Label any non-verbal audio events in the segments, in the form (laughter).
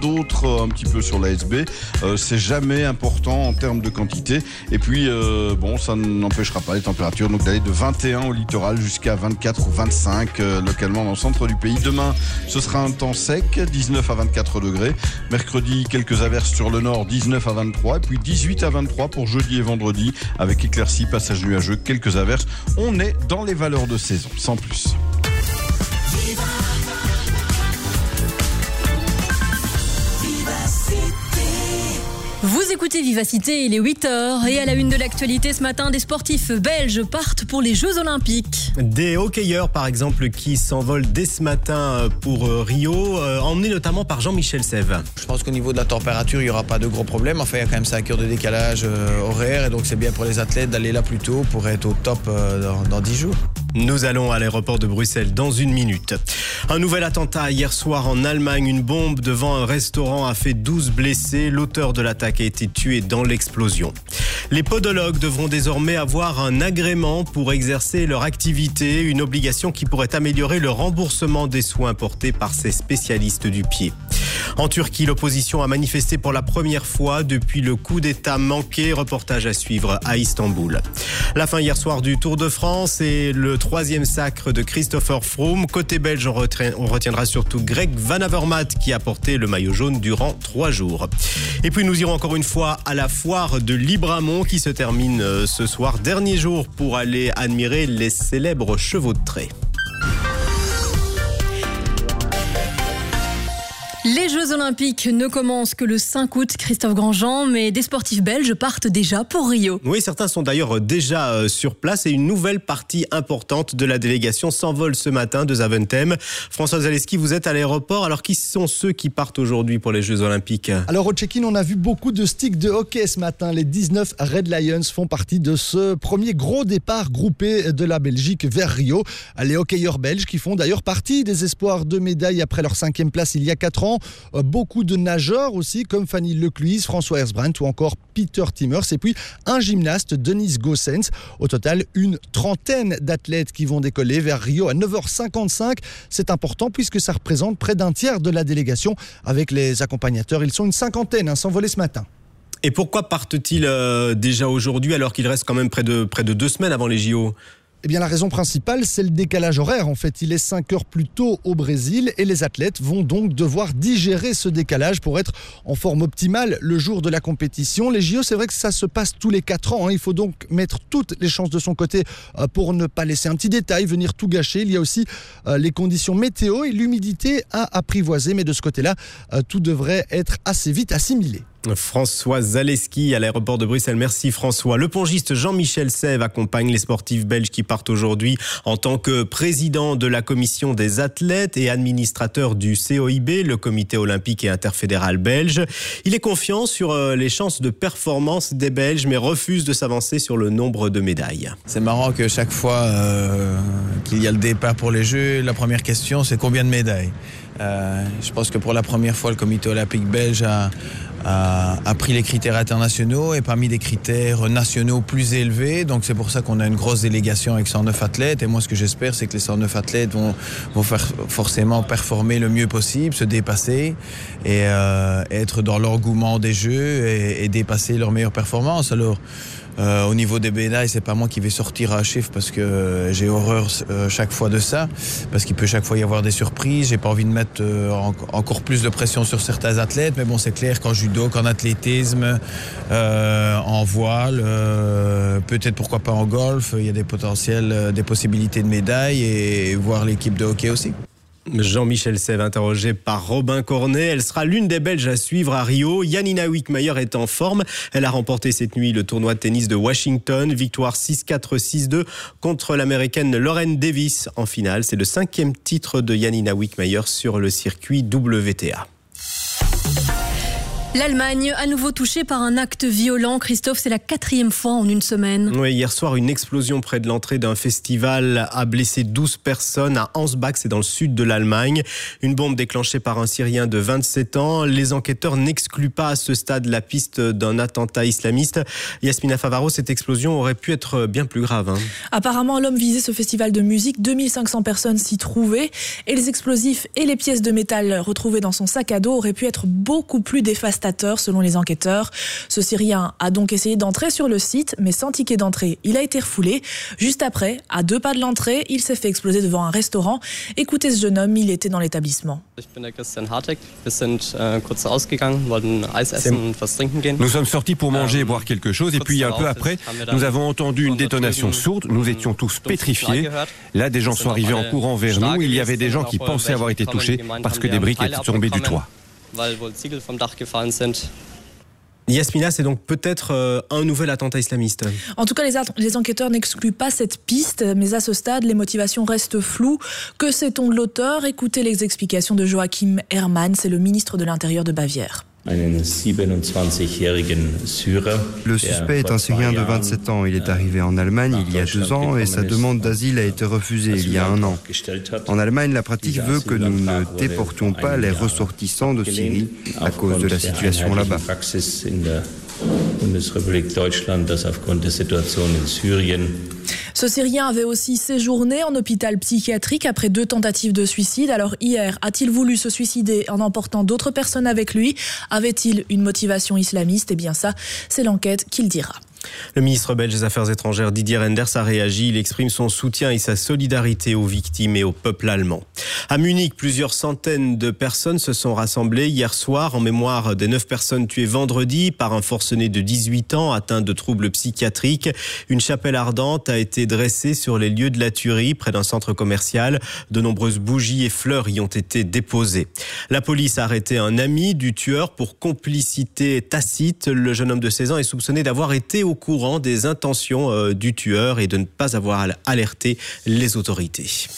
d'autres euh, un petit peu sur l'ASB. Euh, c'est jamais important en termes de quantité. Et puis, euh, bon, ça n'empêchera pas les températures donc d'aller de 21 au littoral jusqu'à 24 ou 25 localement dans le centre du pays. Demain, ce sera un temps sec, 19 à 24 degrés. Mercredi, quelques averses sur le nord, 19 à 23. Et puis 18 à 23 pour jeudi et vendredi avec éclaircies, passage nuageux, quelques averses. On est dans les valeurs de saison, sans plus. Écoutez Vivacité, il est 8h et à la une de l'actualité ce matin, des sportifs belges partent pour les Jeux Olympiques. Des hockeyeurs par exemple qui s'envolent dès ce matin pour euh, Rio, euh, emmenés notamment par Jean-Michel Sève. Je pense qu'au niveau de la température, il n'y aura pas de gros problèmes. Enfin, il y a quand même 5 heures de décalage euh, horaire et donc c'est bien pour les athlètes d'aller là plus tôt pour être au top dans, dans 10 jours. Nous allons à l'aéroport de Bruxelles dans une minute. Un nouvel attentat hier soir en Allemagne. Une bombe devant un restaurant a fait 12 blessés. L'auteur de l'attaque a été tué dans l'explosion. Les podologues devront désormais avoir un agrément pour exercer leur activité, une obligation qui pourrait améliorer le remboursement des soins portés par ces spécialistes du pied. En Turquie, l'opposition a manifesté pour la première fois depuis le coup d'État manqué. Reportage à suivre à Istanbul. La fin hier soir du Tour de France et le troisième sacre de Christopher Froome. Côté belge, on, retiendra surtout Greg Van Avermaet qui a porté le maillot jaune durant trois jours. Et puis nous irons encore une fois à la foire de Libramont qui se termine euh, ce soir. Dernier jour pour aller admirer les célèbres chevaux de trait. Les Jeux Olympiques ne commencent que le 5 août, Christophe Grandjean, mais des sportifs belges partent déjà pour Rio. Oui, certains sont d'ailleurs déjà euh, sur place et une nouvelle partie importante de la délégation s'envole ce matin de Zaventem. François Zaleski, vous êtes à l'aéroport. Alors, qui sont ceux qui partent aujourd'hui pour les Jeux Olympiques? Alors, au check-in, on a vu beaucoup de sticks de hockey ce matin. Les 19 Red Lions font partie de ce premier gros départ groupé de la Belgique vers Rio. Les hockeyeurs belges qui font d'ailleurs partie des espoirs de médailles après leur cinquième place il y a 4 ans. Euh, beaucoup de nageurs aussi, comme Fanny Lecluise, François Hersbrandt ou encore Peter Timmers. Et puis un gymnaste, Denis Gossens. Au total, une trentaine d'athlètes qui vont décoller vers Rio à 9h55. C'est important puisque ça représente près d'un tiers de la délégation avec les accompagnateurs. Ils sont une cinquantaine à hein, s'envoler ce matin. Et pourquoi partent-ils euh, déjà aujourd'hui alors qu'il reste quand même près de, près de deux semaines avant les JO eh la raison principale, c'est le décalage horaire. En fait, il est 5 heures plus tôt au Brésil et les athlètes vont donc devoir digérer ce décalage pour être en forme optimale le jour de la compétition. Les JO, c'est vrai que ça se passe tous les 4 ans. Hein. Il faut donc mettre toutes les chances de son côté euh, pour ne pas laisser un petit détail venir tout gâcher. Il y a aussi euh, les conditions météo et l'humidité à apprivoiser. Mais de ce côté-là, euh, tout devrait être assez vite assimilé. François Zaleski à l'aéroport de Bruxelles. Merci François. Le pongiste Jean-Michel Sève accompagne les sportifs belges qui partent aujourd'hui en tant que président de la commission des athlètes et administrateur du COIB, le comité olympique et interfédéral belge. Il est confiant sur euh, les chances de performance des Belges mais refuse de s'avancer sur le nombre de médailles. C'est marrant que chaque fois euh, qu'il y a le départ pour les Jeux, la première question c'est combien de médailles? Euh, je pense que pour la première fois, le comité olympique belge a, a, pris les critères internationaux et parmi des critères nationaux plus élevés. Donc c'est pour ça qu'on a une grosse délégation avec 109 athlètes. Et moi, ce que j'espère, c'est que les 109 athlètes vont, vont faire forcément performer le mieux possible, se dépasser et euh, être dans l'engouement des jeux et, et dépasser leurs meilleures performances. Alors, euh, au niveau des médailles, c'est pas moi qui vais sortir un chiffre parce que euh, j'ai horreur euh, chaque fois de ça, parce qu'il peut chaque fois y avoir des surprises. J'ai pas envie de mettre encore plus de pression sur certains athlètes, mais bon, c'est clair qu'en judo, qu'en athlétisme, en voile, peut-être pourquoi pas en golf, il y a des potentiels, des possibilités de médailles et voir l'équipe de hockey aussi. Jean-Michel Sève, interrogé par Robin Cornet. Elle sera l'une des Belges à suivre à Rio. Yanina Wickmeyer est en forme. Elle a remporté cette nuit le tournoi de tennis de Washington. Victoire 6-4, 6-2 contre l'américaine Lauren Davis en finale. C'est le cinquième titre de Yanina Wickmeyer sur le circuit WTA. L'Allemagne, à nouveau touchée par un acte violent. Christophe, c'est la quatrième fois en une semaine. Oui, hier soir, une explosion près de l'entrée d'un festival a blessé 12 personnes à Ansbach, c'est dans le sud de l'Allemagne. Une bombe déclenchée par un Syrien de 27 ans. Les enquêteurs n'excluent pas à ce stade la piste d'un attentat islamiste. Yasmina Favaro, cette explosion aurait pu être bien plus grave. Hein. Apparemment, l'homme visait ce festival de musique. 2500 personnes s'y trouvaient. Et les explosifs et les pièces de métal retrouvées dans son sac à dos auraient pu être beaucoup plus dévastateurs selon les enquêteurs. Ce Syrien a donc essayé d'entrer sur le site, mais sans ticket d'entrée, il a été refoulé. Juste après, à deux pas de l'entrée, il s'est fait exploser devant un restaurant. Écoutez ce jeune homme, il était dans l'établissement. Nous sommes sortis pour manger et boire quelque chose, et puis un peu après, nous avons entendu une détonation sourde. Nous étions tous pétrifiés. Là, des gens sont arrivés en courant vers nous. Il y avait des gens qui pensaient avoir été touchés parce que des briques étaient tombées du toit. Yasmina, c'est donc peut-être euh, un nouvel attentat islamiste. En tout cas, les, les enquêteurs n'excluent pas cette piste, mais à ce stade, les motivations restent floues. Que sait-on de l'auteur? Écoutez les explications de Joachim Herrmann, c'est le ministre de l'Intérieur de Bavière. Le suspect est un Syrien de 27 ans. Il est arrivé en Allemagne il y a deux ans et sa demande d'asile a été refusée il y a un an. En Allemagne, la pratique veut que nous ne déportions pas les ressortissants de Syrie à cause de la situation là-bas. Ce Syrien avait aussi séjourné en hôpital psychiatrique après deux tentatives de suicide. Alors hier, a-t-il voulu se suicider en emportant d'autres personnes avec lui? Avait-il une motivation islamiste? Eh bien ça, c'est l'enquête qu'il dira. Le ministre belge des Affaires étrangères Didier Renders a réagi. Il exprime son soutien et sa solidarité aux victimes et au peuple allemand. À Munich, plusieurs centaines de personnes se sont rassemblées hier soir en mémoire des neuf personnes tuées vendredi par un forcené de 18 ans atteint de troubles psychiatriques. Une chapelle ardente a été dressée sur les lieux de la tuerie près d'un centre commercial. De nombreuses bougies et fleurs y ont été déposées. La police a arrêté un ami du tueur pour complicité tacite. Le jeune homme de 16 ans est soupçonné d'avoir été au courant des intentions euh, du tueur et de ne pas avoir alerté les autorités.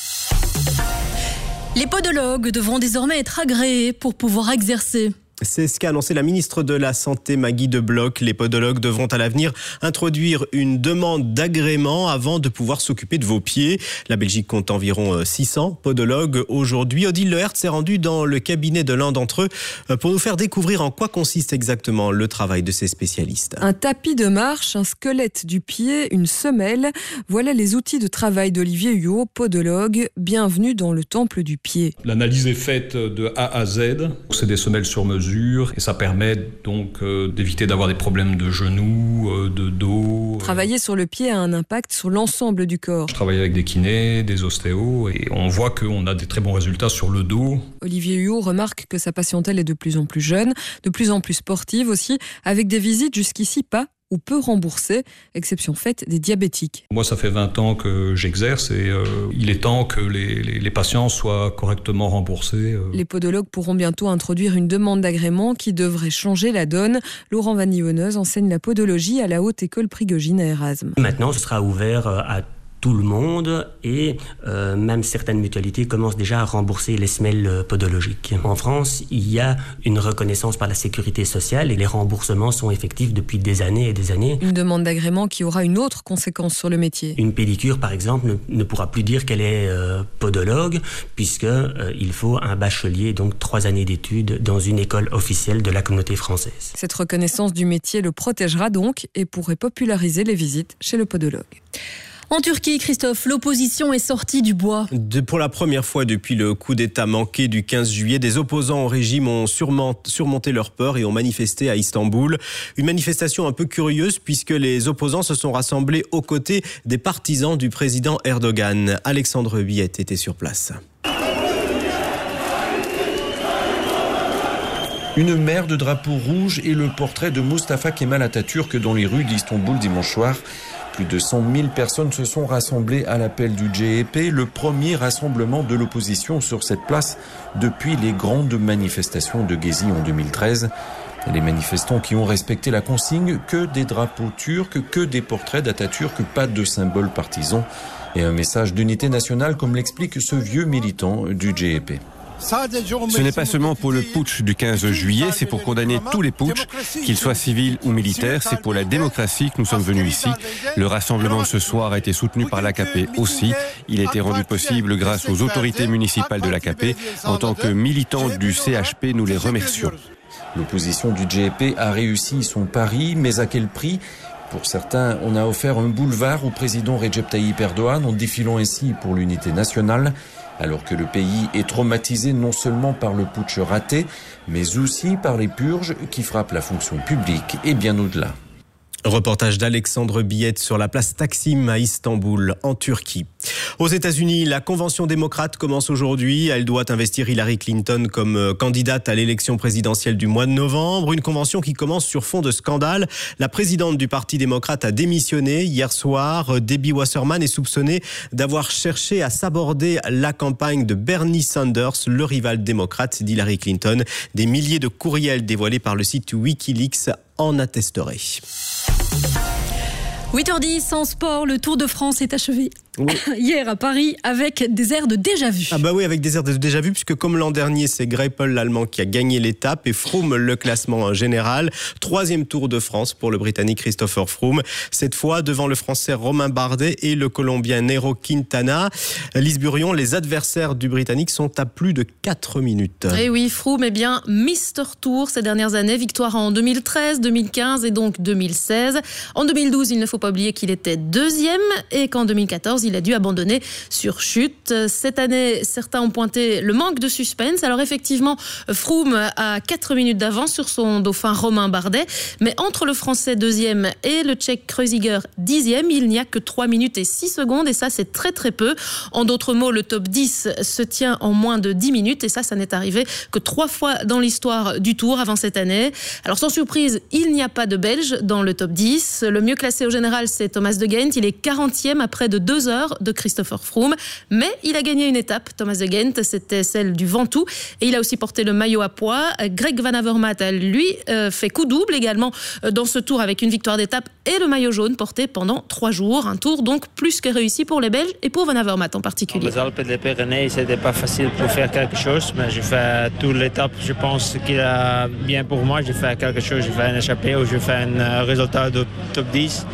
Les podologues devront désormais être agréés pour pouvoir exercer. C'est ce qu'a annoncé la ministre de la Santé Maggie de Bloch. Les podologues devront à l'avenir introduire une demande d'agrément avant de pouvoir s'occuper de vos pieds. La Belgique compte environ 600 euh, podologues aujourd'hui. Odile Lehert s'est rendu dans le cabinet de l'un d'entre eux euh, pour nous faire découvrir en quoi consiste exactement le travail de ces spécialistes. Un tapis de marche, un squelette du pied, une semelle. Voilà les outils de travail d'Olivier Huot, podologue. Bienvenue dans le temple du pied. L'analyse est faite de A à Z. C'est des semelles sur mesure et ça permet donc euh, d'éviter d'avoir des problèmes de genoux, euh, de dos. Euh. Travailler sur le pied a un impact sur l'ensemble du corps. Je travaille avec des kinés, des ostéos et on voit qu'on a des très bons résultats sur le dos. Olivier Huot remarque que sa patientèle est de plus en plus jeune, de plus en plus sportive aussi, avec des visites jusqu'ici pas ou peu remboursé, exception faite des diabétiques. Moi, ça fait 20 ans que j'exerce et euh, il est temps que les, patients soient correctement remboursés. Euh. Les podologues pourront bientôt introduire une demande d'agrément qui devrait changer la donne. Laurent Van enseigne la podologie à la Haute École Prigogine à Erasme. Maintenant, ce sera ouvert euh, à tout le monde et euh, même certaines mutualités commencent déjà à rembourser les semelles euh, podologiques. En France, il y a une reconnaissance par la sécurité sociale et les remboursements sont effectifs depuis des années et des années. Une demande d'agrément qui aura une autre conséquence sur le métier. Une pédicure, par exemple, ne, pourra plus dire qu'elle est euh, podologue puisque il faut un bachelier, donc trois années d'études dans une école officielle de la communauté française. Cette reconnaissance du métier le protégera donc et pourrait populariser les visites chez le podologue. En Turquie, Christophe, l'opposition est sortie du bois. pour la première fois depuis le coup d'État manqué du 15 juillet, des opposants au régime ont surmonté leur peur et ont manifesté à Istanbul. Une manifestation un peu curieuse puisque les opposants se sont rassemblés aux côtés des partisans du président Erdogan. Alexandre Billet était sur place. Une mer de drapeaux rouges et le portrait de Mustafa Kemal Atatürk dans les rues d'Istanbul dimanche soir. Plus de 100 000 personnes se sont rassemblées à l'appel du GEP, le premier rassemblement de l'opposition sur cette place depuis les grandes manifestations de Gezi en 2013. Les manifestants qui ont respecté la consigne que des drapeaux turcs, que des portraits d'Atatürk, pas de symboles partisans et un message d'unité nationale comme l'explique ce vieux militant du GEP. Ce n'est pas seulement pour le putsch du 15 juillet, c'est pour condamner tous les putschs, qu'ils soient civils ou militaires. C'est pour la démocratie que nous sommes venus ici. Le rassemblement ce soir a été soutenu par l'AKP aussi. Il a été rendu possible grâce aux autorités municipales de l'AKP. En tant que militants du CHP, nous les remercions. L'opposition du GEP a réussi son pari, mais à quel prix? Pour certains, on a offert un boulevard au président Recep Tayyip Erdogan en défilant ainsi pour l'unité nationale, alors que le pays est traumatisé non seulement par le putsch raté, mais aussi par les purges qui frappent la fonction publique et bien au-delà. Reportage d'Alexandre Billette sur la place Taksim à Istanbul, en Turquie. Aux États-Unis, la convention démocrate commence aujourd'hui. Elle doit investir Hillary Clinton comme euh, candidate à l'élection présidentielle du mois de novembre. Une convention qui commence sur fond de scandale. La présidente du Parti démocrate a démissionné hier soir. Debbie Wasserman est soupçonnée d'avoir cherché à s'aborder la campagne de Bernie Sanders, le rival démocrate d'Hillary Clinton. Des milliers de courriels dévoilés par le site Wikileaks en attesteraient. 8h10 en sport, le Tour de France est achevé. (coughs) Hier à Paris avec des airs de déjà vu. Ah bah oui, avec des airs de déjà vu, puisque comme l'an dernier, c'est Greipel l'Allemand qui a gagné l'étape et Froome le classement général. Troisième Tour de France pour le Britannique Christopher Froome. Cette fois devant le Français Romain Bardet et le Colombien Nero Quintana. Lisburion, les adversaires du Britannique sont à plus de 4 minutes. Et eh oui, Froome est bien Mister Tour ces dernières années. Victoire en 2013, 2015 et donc 2016. En 2012, il ne faut pas oublier qu'il était deuxième et qu'en 2014, il a dû abandonner sur chute. Cette année, certains ont pointé le manque de suspense. Alors effectivement, Froome a 4 minutes d'avance sur son dauphin Romain Bardet. Mais entre le français deuxième et le tchèque Kreuziger dixième, il n'y a que 3 minutes et 6 secondes. Et ça, c'est très très peu. En d'autres mots, le top 10 se tient en moins de 10 minutes. Et ça, ça n'est arrivé que trois fois dans l'histoire du Tour avant cette année. Alors sans surprise, il n'y a pas de Belge dans le top 10. Le mieux classé au général, c'est Thomas de Gent. Il est 40e après de 2 heures de Christopher Froome. Mais il a gagné une étape, Thomas de Gent, c'était celle du Ventoux. Et il a aussi porté le maillot à poids. Greg Van Avermaet, lui, euh, fait coup double également euh, dans ce tour avec une victoire d'étape et le maillot jaune porté pendant trois jours. Un tour donc plus que réussi pour les Belges et pour Van Avermaet en particulier. Les Alpes et les Pyrénées, c'était pas facile pour faire quelque chose, mais j'ai fait toute l'étape, je pense qu'il est bien pour moi. J'ai fait quelque chose, j'ai fait un échappé ou j'ai fait un euh, résultat de top 10.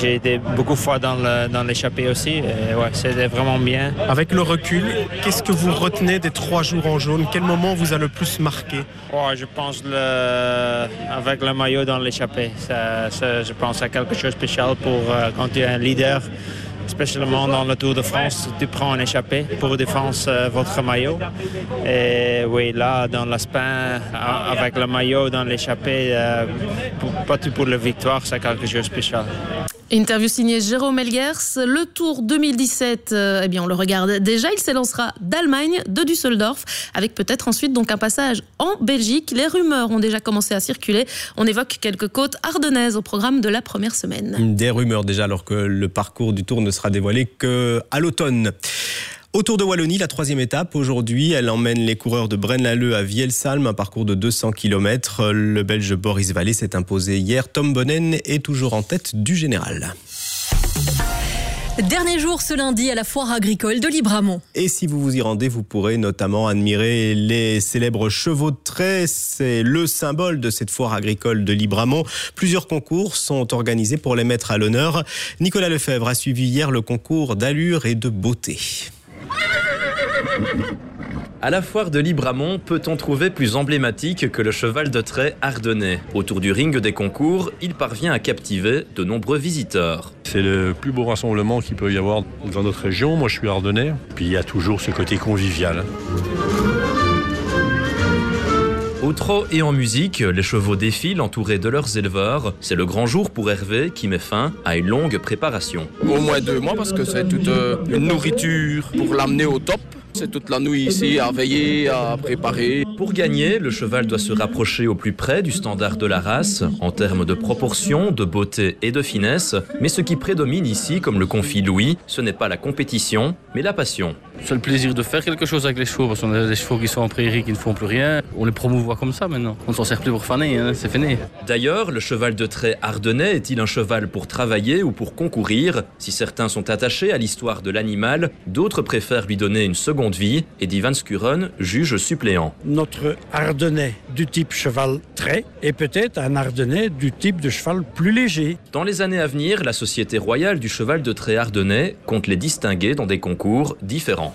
J'ai été beaucoup de fois dans l'échappée aussi. Et ouais, c'était vraiment bien. Avec le recul, qu'est-ce que vous retenez des trois jours en jaune? Quel moment vous a le plus marqué? Je pense le, avec le maillot dans l'échappée. je pense à quelque chose de spécial pour euh, quand tu es un leader spécialement dans le Tour de France, tu prends un échappé pour défendre euh, votre maillot. Et oui, là, dans l'Aspin, avec le maillot dans l'échappée, euh, pas tout pour la victoire, c'est quelque chose de spécial. Interview signée Jérôme Elgers. Le Tour 2017, euh, eh bien, on le regarde déjà. Il s'élancera d'Allemagne, de Düsseldorf, avec peut-être ensuite donc un passage en Belgique. Les rumeurs ont déjà commencé à circuler. On évoque quelques côtes ardennaises au programme de la première semaine. Des rumeurs déjà, alors que le parcours du Tour ne sera dévoilé qu'à l'automne. Autour de Wallonie, la troisième étape, aujourd'hui, elle emmène les coureurs de Braine-l'Alleud à Vielsalm, un parcours de 200 km. Le Belge Boris Vallée s'est imposé hier. Tom Bonnen est toujours en tête du général. Dernier jour ce lundi à la foire agricole de Libramont. Et si vous vous y rendez, vous pourrez notamment admirer les célèbres chevaux de trait. C'est le symbole de cette foire agricole de Libramont. Plusieurs concours sont organisés pour les mettre à l'honneur. Nicolas Lefebvre a suivi hier le concours d'allure et de beauté. À la foire de Libramont, peut-on trouver plus emblématique que le cheval de trait ardennais? Autour du ring des concours, il parvient à captiver de nombreux visiteurs. C'est le plus beau rassemblement qu'il peut y avoir dans notre région. Moi, je suis ardennais. Puis il y a toujours ce côté convivial. Au trot et en musique, les chevaux défilent entourés de leurs éleveurs. C'est le grand jour pour Hervé qui met fin à une longue préparation. Au moins deux mois parce que c'est toute euh, une nourriture pour l'amener au top. C'est toute la nuit ici à veiller, à préparer. Pour gagner, le cheval doit se rapprocher au plus près du standard de la race, en termes de proportion, de beauté et de finesse. Mais ce qui prédomine ici, comme le confie Louis, ce n'est pas la compétition, mais la passion. C'est le plaisir de faire quelque chose avec les chevaux, parce qu'on a des chevaux qui sont en prairie, qui ne font plus rien. On les promouvoit comme ça maintenant. On ne s'en sert plus pour faner, hein, c'est fini. D'ailleurs, le cheval de trait ardennais est-il un cheval pour travailler ou pour concourir? Si certains sont attachés à l'histoire de l'animal, d'autres préfèrent lui donner une seconde vie. Eddie Van Skuren, juge suppléant. Notre ardennais du type cheval trait est peut-être un ardennais du type de cheval plus léger. Dans les années à venir, la Société royale du cheval de trait ardennais compte les distinguer dans des concours différents.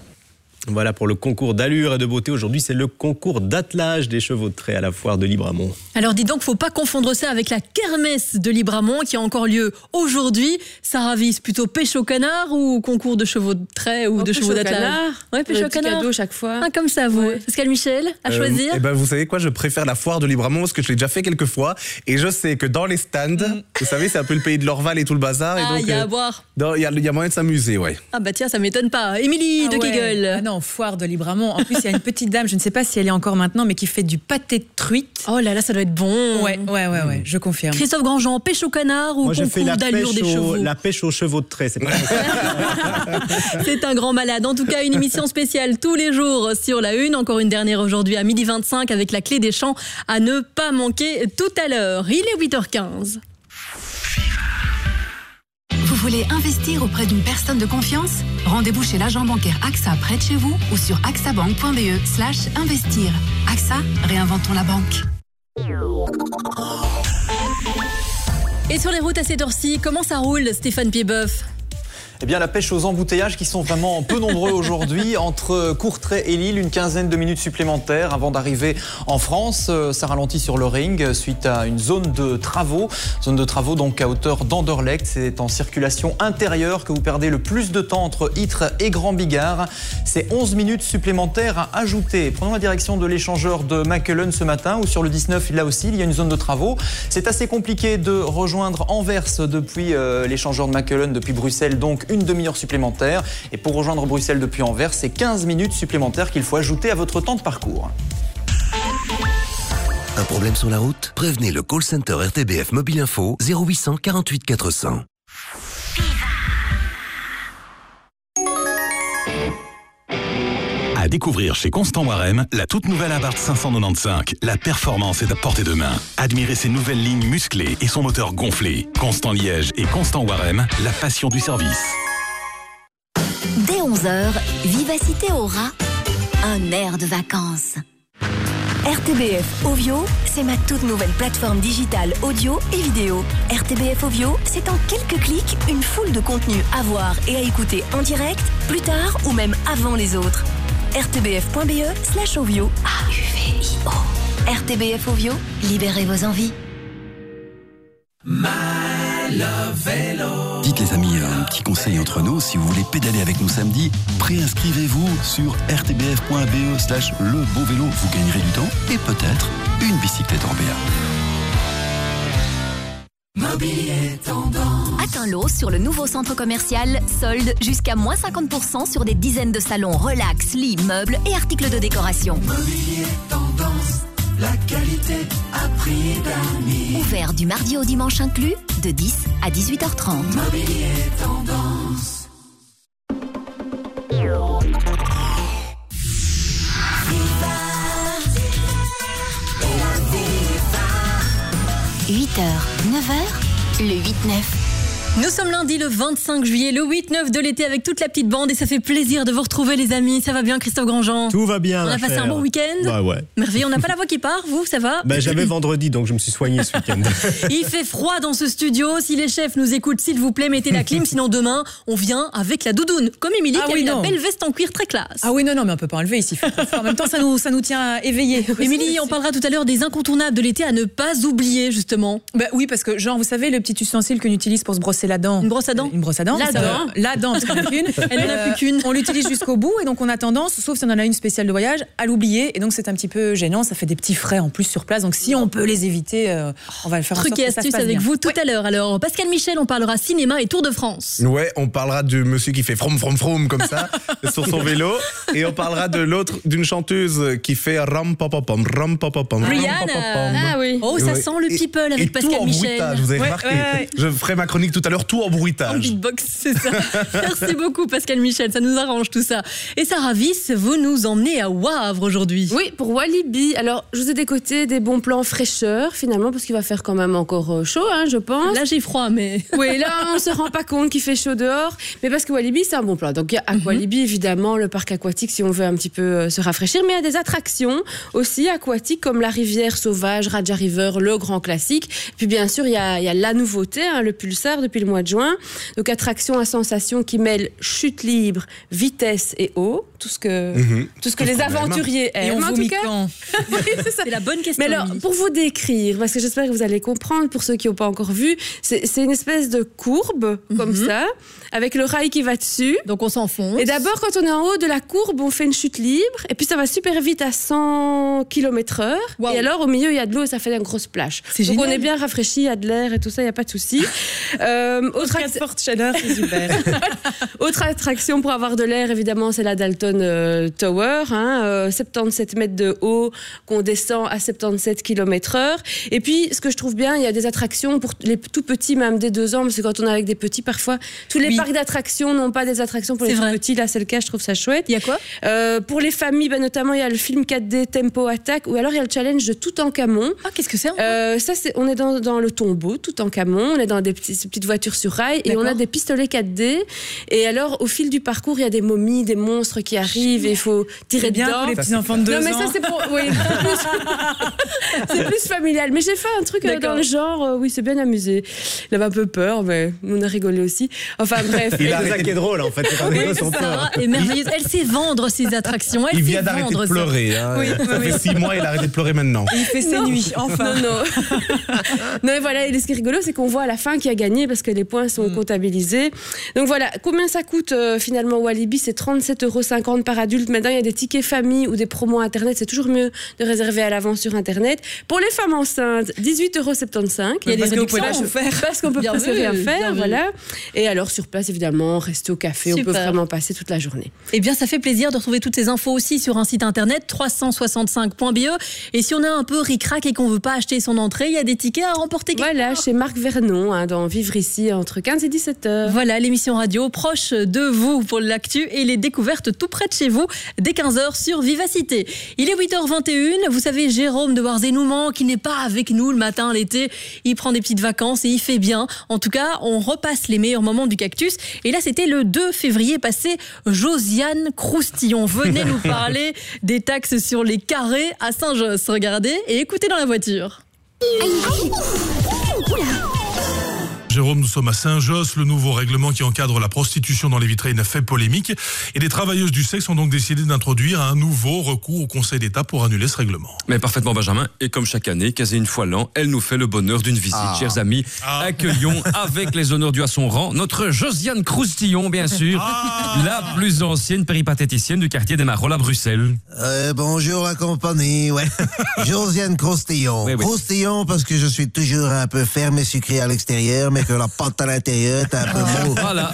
Voilà pour le concours d'allure et de beauté. Aujourd'hui, c'est le concours d'attelage des chevaux de trait à la foire de Libramont. Alors dis donc, faut pas confondre ça avec la kermesse de Libramont qui a encore lieu aujourd'hui. Ça ravise plutôt pêche au canard ou concours de chevaux de trait ou Oh, de pêche chevaux au d'attelage canard. Ouais, pêche Le au petit canard. cadeau chaque fois. Ah, comme ça, vous. Pascal Michel, à Euh, choisir. eh ben, vous savez quoi, je préfère la foire de Libramont parce que je l'ai déjà fait quelques fois et je sais que dans les stands, vous savez, c'est un peu le pays de l'Orval et tout le bazar. et Mm. Ah, donc, il y a euh, à boire. Il y, a- il y a moyen de s'amuser, ouais. Ah bah tiens, ça m'étonne pas. Émilie de Ah ouais. Kegel. Ah non, foire de Libramont. En plus, il y a une petite dame, je ne sais pas si elle est encore maintenant, mais qui fait du pâté de truite. Oh là là, ça doit être bon. Ouais, ouais, ouais, ouais, je confirme. Christophe Grandjean, pêche au canard ou Moi, je fais concours d'allure pêche, des au- chevaux? la pêche aux chevaux de trait. C'est pas (laughs) C'est un grand malade. En tout cas, une émission spéciale tous les jours sur la Une. Encore une dernière aujourd'hui à 12h25 avec la clé des champs à ne pas manquer tout à l'heure. Il est 8h15. Voulez investir auprès d'une personne de confiance Rendez-vous chez l'agent bancaire AXA près de chez vous ou sur axabank.be slash investir. AXA, réinventons la banque. Et sur les routes à cette heure-ci, comment ça roule, Stéphane Piedboeuf Eh bien, la pêche aux embouteillages qui sont vraiment peu nombreux aujourd'hui. (laughs) Entre Courtrai et Lille, une quinzaine de minutes supplémentaires avant d'arriver en France. Euh, Ça ralentit sur le ring suite à une zone de travaux. Zone de travaux donc à hauteur d'Anderlecht. C'est en circulation intérieure que vous perdez le plus de temps entre Ytre et Grand Bigard. C'est 11 minutes supplémentaires à ajouter. Prenons la direction de l'échangeur de Mackelen ce matin où sur le 19, là aussi, il y a une zone de travaux. C'est assez compliqué de rejoindre Anvers depuis euh, l'échangeur de Mackelen, depuis Bruxelles, donc une demi-heure supplémentaire. Et pour rejoindre Bruxelles depuis Anvers, c'est 15 minutes supplémentaires qu'il faut ajouter à votre temps de parcours. Un problème sur la route? Prévenez le call center RTBF Mobile Info 0800 48 400. Découvrir chez Constant Warem, la toute nouvelle Abarth 595. La performance est à portée de main. Admirez ses nouvelles lignes musclées et son moteur gonflé. Constant Liège et Constant Warem, la passion du service. Dès 11h, Vivacité aura un air de vacances. RTBF Ovio, c'est ma toute nouvelle plateforme digitale audio et vidéo. RTBF Ovio, c'est en quelques clics une foule de contenus à voir et à écouter en direct, plus tard ou même avant les autres. rtbf.be slash ovio. A-U-V-I-O. RTBF Ovio, libérez vos envies. Dites les amis, un petit conseil entre nous, si vous voulez pédaler avec nous samedi, préinscrivez-vous sur rtbf.be slash le beau vélo, vous gagnerez du temps et peut-être une bicyclette en BA. Mobilier tendance. Atteins l'eau sur le nouveau centre commercial, solde jusqu'à moins 50% sur des dizaines de salons relax, lits, meubles et articles de décoration. Mobilier tendance, la qualité à prix d'amis. Ouvert du mardi au dimanche inclus, de 10 à 18h30. Mobilier tendance. 8h, 9h, le 8-9. Nous sommes lundi le 25 juillet, le 8-9 de l'été avec toute la petite bande et ça fait plaisir de vous retrouver les amis. Ça va bien Christophe Grandjean? Tout va bien. On a passé un bon week-end? Bah ouais. Merveilleux, on n'a pas la voix qui part, vous, ça va? (laughs) Bah, J'avais vendredi, donc je me suis soigné ce week-end. (laughs) Il fait froid dans ce studio. Si les chefs nous écoutent, s'il vous plaît, mettez la clim. Sinon, demain, on vient avec la doudoune. Comme Émilie, Ah qui oui, a une belle veste en cuir très classe. Ah oui, non, non, mais on peut pas enlever ici. En même temps, ça nous, ça nous tient éveillés. (laughs) Émilie, on parlera tout à l'heure des incontournables de l'été à ne pas oublier, justement. Bah oui, parce que, genre, vous savez, le petit ustensile qu'on utilise pour se brosser la dent. Une brosse à dents Une brosse à dents. La ça- dent. La dent, parce en a qu'une. Elle n'en a Euh, plus qu'une. On l'utilise jusqu'au bout, et donc on a tendance, sauf si on en a une spéciale de voyage, à l'oublier. Et donc c'est un petit peu gênant, ça fait des petits frais en plus sur place. Donc si on peut les éviter, euh, on va le faire en Truc sorte et que ça se astuce passe avec bien. vous tout à l'heure. Alors, Pascal Michel, on parlera cinéma et Tour de France. Ouais, on parlera du monsieur qui fait from from from comme ça (laughs) sur son vélo et on parlera de l'autre d'une chanteuse qui fait ram pam pam pam ram pam pam pam. ram, Rihanna. Ah oui. Oh, ça Ouais. sent le Et- people et avec tout Pascal en Michel. bruitage, vous avez Ouais, remarqué ouais, ouais. Je ferai ma chronique tout à l'heure l'heure tout en En bruitage. beatbox, c'est ça. (laughs) Merci beaucoup Pascal Michel, ça nous arrange tout ça. Et Sarah Viss, vous nous emmenez à Wavre aujourd'hui. Oui, pour Walibi. Alors, je vous ai décoté des bons plans fraîcheur, finalement, parce qu'il va faire quand même encore euh, chaud, hein, je pense. Là j'ai froid, mais... (laughs) Oui, là, on se rend pas compte qu'il fait chaud dehors. Mais parce que Walibi, c'est un bon plan. Donc, il y a Mhm. Aqualibi, évidemment, le parc aquatique, si on veut un petit peu euh, se rafraîchir. Mais il y a des attractions aussi aquatiques, comme la rivière sauvage, Raja River, le grand classique. Puis, bien sûr, il y a, il y a la nouveauté, hein, le pulsar, depuis le mois de juin. Donc, attraction à sensation qui mêle chute libre, vitesse et eau. Tout ce que, Mhm. tout ce que les aventuriers Et aiment, on en tout cas. quand (laughs) Oui, c'est la bonne question. Mais alors, pour vous décrire, parce que j'espère que vous allez comprendre, pour ceux qui n'ont pas encore vu, c'est une espèce de courbe, comme ça, avec le rail qui va dessus. Mhm. Donc on s'enfonce. Et d'abord, quand on est en haut de la courbe, on fait une chute libre, et puis ça va super vite à 100 km heure. Et alors, au milieu, il y a de l'eau et ça fait une grosse plage. Donc on est bien rafraîchi, il y a de l'air et tout ça, il n'y a pas de souci. Euh, (laughs) autre, c'est super. (laughs) autre attraction pour avoir de l'air, évidemment, c'est la Dalton euh, Tower, hein, euh, 77 mètres de haut, qu'on descend à 77 km heure. Et puis, ce que je trouve bien, il y a des attractions pour les tout petits, même des deux ans, parce que quand on est avec des petits, parfois, tous les Oui. parcs d'attractions n'ont pas des attractions pour les tout petits. Là, c'est le cas, je trouve ça chouette. Il y a quoi? Euh, Pour les familles, ben, notamment, il y a le film 4D Tempo Attack, ou alors il y a le challenge de Toutankhamon. Ah, qu'est-ce que c'est Euh, ça, c'est, on est dans, dans le tombeau, tout en camon. On est dans des petites voitures sur rail et on a des pistolets 4D. Et alors, au fil du parcours, il y a des momies, des monstres qui arrivent et il faut tirer bien dedans. pour les petits enfants de deux Non, mais ans. ça, c'est pour. Oui, (laughs) c'est plus, familial. Mais j'ai fait un truc euh, dans le genre, euh, oui, c'est bien amusé. Il avait un peu peur, mais on a rigolé aussi. Enfin, bref. Il a ça qui est drôle en fait. merveilleuse. Elle sait vendre ses (laughs) attractions. Elle Il vient d'arrêter de pleurer. Hein. Oui, ça oui, fait six mois, il a arrêté de pleurer maintenant. Il fait ses Non. nuits, (laughs) enfin. Non, non. non, et voilà, et ce qui est rigolo, c'est qu'on voit à la fin qui a gagné parce que les points sont Mm. comptabilisés. Donc voilà, combien ça coûte euh, finalement Walibi? C'est 37,50 euros par adulte. Maintenant, il y a des tickets famille ou des promos Internet. C'est toujours mieux de réserver à l'avance sur Internet. Pour les femmes enceintes, 18,75 euros. Il y a des Parce que vous pouvez réductions. pas- Parce qu'on peut Bien presque vu, rien faire, vu. voilà. Et alors, sur place, évidemment, resto, café, on peut vraiment passer toute la journée. Eh bien, ça fait plaisir de retrouver toutes ces infos aussi sur un site internet 365.be. E. Et si on a un peu ric-rac et qu'on veut pas acheter son entrée, il y a des tickets à remporter. Voilà, chez Marc Vernon, hein, dans Vivre ici, entre 15 et 17 heures. Voilà l'émission radio proche de vous pour l'actu et les découvertes tout près de chez vous dès 15h sur Vivacité. Il est 8h21. Vous savez, Jérôme de Warzénouement qui n'est pas avec nous le matin, l'été, il prend des petites vacances et il fait bien. En tout cas, on repasse les meilleurs moments du cactus. Et là, c'était le 2 février passé. Josiane Croustillon venait nous (laughs) parler des taxes sur les carrés à Saint-Josse. Regardez et écoutez dans la voiture. Jérôme, nous sommes à Saint-Josse. Le nouveau règlement qui encadre la prostitution dans les vitrines fait polémique. Et les travailleuses du sexe ont donc décidé d'introduire un nouveau recours au Conseil d'État pour annuler ce règlement. Mais parfaitement, Benjamin. Et comme chaque année, quasi une fois l'an, elle nous fait le bonheur d'une visite. Ah. Chers amis, (laughs) accueillons avec les honneurs dus à son rang notre Josiane Croustillon, bien sûr, Ah. la plus ancienne péripatéticienne du quartier des Marolles à Bruxelles. Euh, bonjour la compagnie, ouais. (laughs) Josiane Croustillon. Oui, oui. Croustillon parce que je suis toujours un peu ferme et sucré à l'extérieur, mais que la pâte à l'intérieur est un peu molle. Voilà.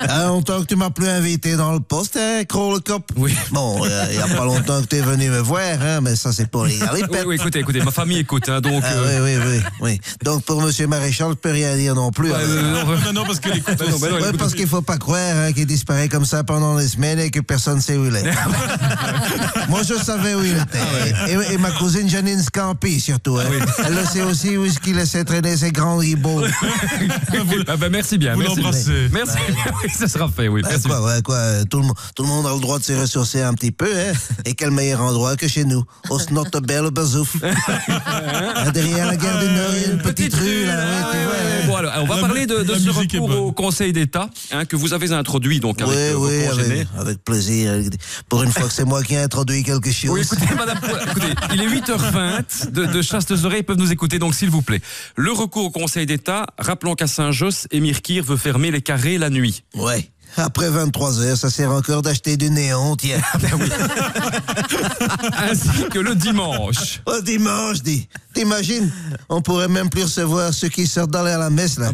Hein, longtemps que tu m'as plus invité dans le poste, hein, Cop Oui. Bon, il y a pas longtemps que tu es venu me voir, hein, mais ça c'est pour les (laughs) Oui, oui, écoutez, écoutez, ma famille écoute, hein, donc. Ah, euh, oui, oui, oui, oui. Donc pour Monsieur Maréchal, je peux rien dire non plus. Ouais, alors. euh, non, Non, non, parce qu'elle écoute (laughs) Bah non, bah non, Ouais, parce qu'il faut pas croire hein, qu'il disparaît comme ça pendant des semaines et que personne sait où il est. (laughs) Moi, je savais où il était. et, et ma cousine Janine Scampi, surtout. hein. Elle le sait aussi où est-ce qu'il laissait traîner ses grands ribots. (laughs) Ah ben, merci bien. Vous merci. l'embrassez. Merci. Oui, (laughs) ça sera fait, oui. Ouais, Merci. quoi, ouais, quoi, tout, le, tout le monde a le droit de se ressourcer un petit peu, hein. Et quel meilleur endroit que chez nous, au Snotterbell Bazouf. (laughs) Hein, Derrière la gare du Nord, il y a une petite rue, là, ouais. Bon, alors, on va La parler de, de ce recours au Conseil d'État hein, que vous avez introduit donc avec Oui, euh, oui, avec, avec plaisir. Pour une fois que c'est moi qui ai introduit quelque chose. Oui, écoutez, madame, écoutez, il est 8h20, de, de chastes oreilles peuvent nous écouter, donc s'il vous plaît. Le recours au Conseil d'État, rappelons qu'à Saint-Josse, Émir Kir veut fermer les carrés la nuit. Ouais. Après 23 heures, ça sert encore d'acheter du néon, tiens. (laughs) Ainsi que le dimanche. Oh, dimanche, dis. T'imagines On pourrait même plus recevoir ceux qui sortent d'aller à la messe, là.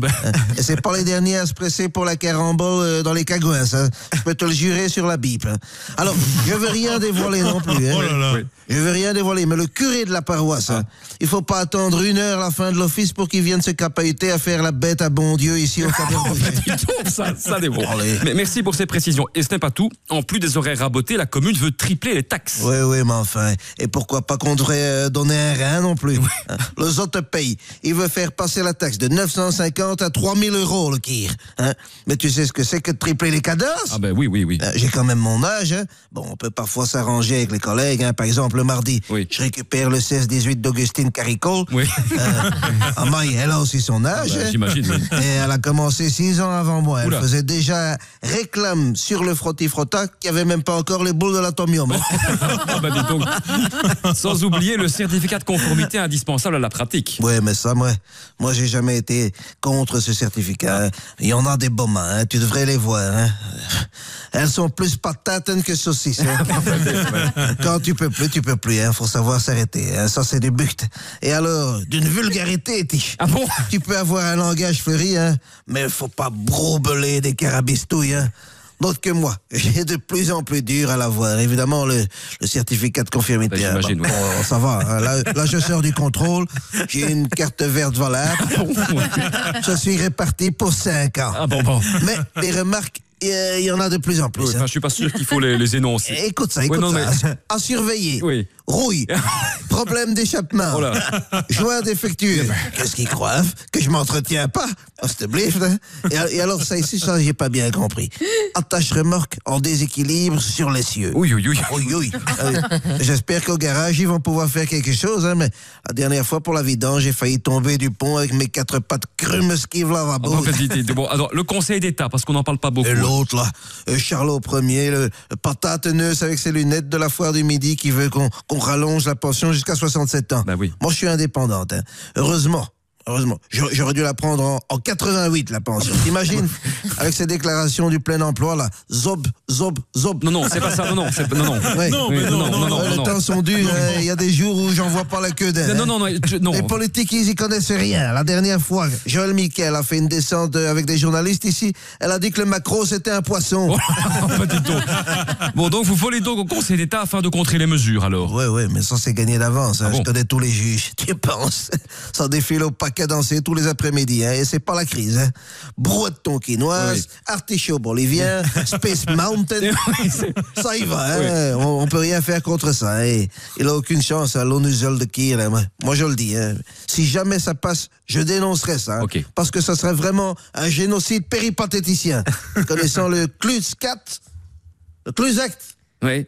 Et c'est pas les derniers à se presser pour la carambole euh, dans les cagouins, ça. Je peux te le jurer sur la Bible. hein. Alors, je veux rien dévoiler non plus. hein. Oh là là. Oui. Je veux rien dévoiler, mais le curé de la paroisse, hein, il faut pas attendre une heure à la fin de l'office pour qu'il vienne se capahuter à faire la bête à bon Dieu ici au cabinet. (laughs) ça, ça bon. Mais merci pour ces précisions. Et ce n'est pas tout. En plus des horaires rabotés, la commune veut tripler les taxes. Oui, oui, mais enfin. Et pourquoi pas qu'on devrait euh, donner un rein non plus? Hein, Les autres payent. Il veut faire passer la taxe de 950 à 3000 euros, le kir. Hein? Mais tu sais ce que c'est que de tripler les cadences? Ah ben oui, oui, oui. Euh, J'ai quand même mon âge. Hein? Bon, on peut parfois s'arranger avec les collègues. Hein? Par exemple, le mardi, je récupère le 16-18 d'Augustine Caricole. Oui. ah, Maï, elle a aussi son âge. Ah ben, hein. j'imagine, oui. Et elle a commencé six ans avant moi. Elle Oula. faisait déjà réclame sur le frotti-frotta qu'il n'y avait même pas encore les boules de l'atomium. hein. Ah ben dis donc. Sans oublier le certificat de conformité indispensable à la pratique. Ouais, mais ça, moi, moi, j'ai jamais été contre ce certificat. hein. Il y en a des beaux mains, hein. tu devrais les voir. hein. Elles sont plus patates que saucisses. hein. (laughs) Quand tu peux plus, tu peux plus. Hein. Faut savoir s'arrêter. Ça, c'est du but. Et alors, d'une vulgarité. Ah bon? Tu peux avoir un langage fleuri, hein, mais faut pas brobeler des carabistouilles. Hein. D'autres que moi, (laughs) j'ai de plus en plus dur à l'avoir. Évidemment, le, le certificat de conformité. Hein. j'imagine, Bon, oui. bon, ça va. hein. Là, là, je sors du contrôle. J'ai une carte verte valable. (laughs) je suis réparti pour 5 ans. Ah bon, bon. Mais les remarques, il y- en a de plus en plus. Oui, hein. je suis pas sûr qu'il faut les, les énoncer. Écoute ça, Ouais, écoute non, ça. mais- À surveiller. Oui. Rouille. (laughs) Problème d'échappement. Oh. Joint défectueux. Qu'est-ce qu'ils croient Que je m'entretiens pas? Oh, C'était blif, hein et, et alors, ça ici, ça, j'ai pas bien compris. Attache remorque en déséquilibre sur les cieux. Oui, oui, oui. Oui, oui. Ah oui. J'espère qu'au garage, ils vont pouvoir faire quelque chose, hein, mais la dernière fois, pour la vidange, j'ai failli tomber du pont avec mes quatre pattes crumes skive lavabo. Bon, alors, le Conseil d'État, parce qu'on n'en parle pas beaucoup. Et l'autre, là, euh, Charlot Ier, le, patate avec ses lunettes de la foire du Midi qui veut qu'on qu'on rallonge la pension jusqu'à 67 ans. Ben oui. Moi, je suis indépendante. hein. Heureusement. Heureusement. J'aurais dû la prendre en, en 88, la pension. T'imagines (laughs) Avec ces déclarations du plein emploi, là. Zob, zob, zob. Non, non, c'est pas ça. Non, non, c'est non, non. (laughs) Ouais. Non, mais Oui, non, non, non, Ouais, les non. temps sont durs. hein. Il y a des jours où j'en vois pas la queue d'un. Non, hein. non, non, je- non. Les politiques, ils y connaissent rien. La dernière fois, Joël Miquel a fait une descente euh, avec des journalistes ici. Elle a dit que le macro, c'était un poisson. (laughs) Pas du tout. Bon, donc vous volez donc au Conseil d'État afin de contrer les mesures, alors Ouais, ouais, mais ça, c'est gagné d'avance. hein. Ah bon Je connais tous les juges. Tu penses Ça défile au paquet danser tous les après-midi. Hein. Et c'est pas la crise. Hein. Brouette tonkinoise, Oui. artichaut bolivien, (laughs) Space Mountain. Oui, ça y va. Hein. On, on peut rien faire contre ça. hein. Il a aucune chance à l'onusol de hein. Moi, je le dis. Hein. Si jamais ça passe, je dénoncerai ça. hein. Parce que ça serait vraiment un génocide péripatéticien. (laughs) Connaissant le Cluscat, le Clusact, Oui.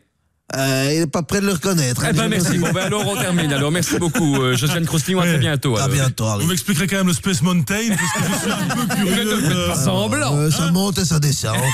Euh, il n'est pas prêt de le reconnaître. hein. Eh ben merci. Bon, ben alors on termine. Alors merci beaucoup, euh, Josiane Croustilon. À très bientôt. À bientôt. allez. Vous m'expliquerez quand même le Space Mountain, parce que je suis un peu curieux. Ne faites de- pas semblant. Euh, ça monte et ça descend. (laughs)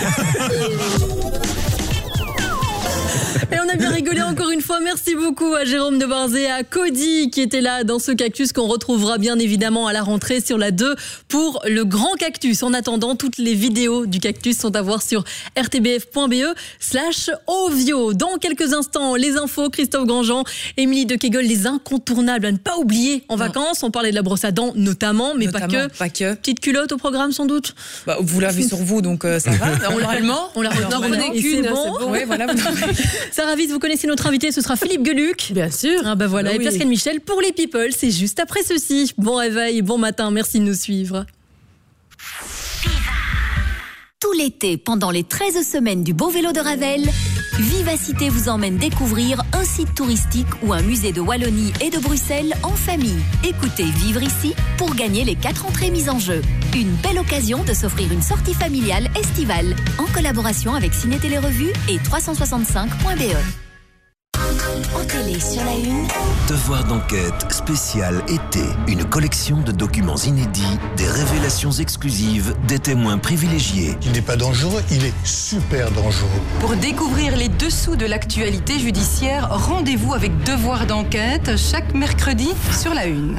A bien (laughs) rigolé encore une fois. Merci beaucoup à Jérôme de Barzé et à Cody qui était là dans ce cactus qu'on retrouvera bien évidemment à la rentrée sur la 2 pour le grand cactus. En attendant, toutes les vidéos du cactus sont à voir sur rtbf.be slash ovio. Dans quelques instants, les infos, Christophe Grandjean, Émilie de Kegel, les incontournables à ne pas oublier en vacances. On parlait de la brosse à dents notamment, mais pas Notamment, que. pas que. Petite culotte au programme sans doute? Bah, vous l'avez sur vous, donc euh, ça va. Normalement, (laughs) On la c'est qu'une, bon. bon. Ouais, voilà, vous (laughs) Sarah Vous connaissez notre invité, ce sera Philippe Geluc. Bien sûr. Ah bah voilà, Ah et. Pascal Michel pour les people, c'est juste après ceci. Bon réveil, bon matin, merci de nous suivre. Tout l'été, pendant les 13 semaines du Beau Vélo de Ravel, Vivacité vous emmène découvrir un site touristique ou un musée de Wallonie et de Bruxelles en famille. Écoutez Vivre ici pour gagner les 4 entrées mises en jeu. Une belle occasion de s'offrir une sortie familiale estivale en collaboration avec Ciné Télé Revue et 365.be. En télé sur la une, Devoir d'enquête spécial été. Une collection de documents inédits, des révélations exclusives, des témoins privilégiés. Il n'est pas dangereux, il est super dangereux. Pour découvrir les dessous de l'actualité judiciaire, rendez-vous avec Devoir d'enquête chaque mercredi sur la Une.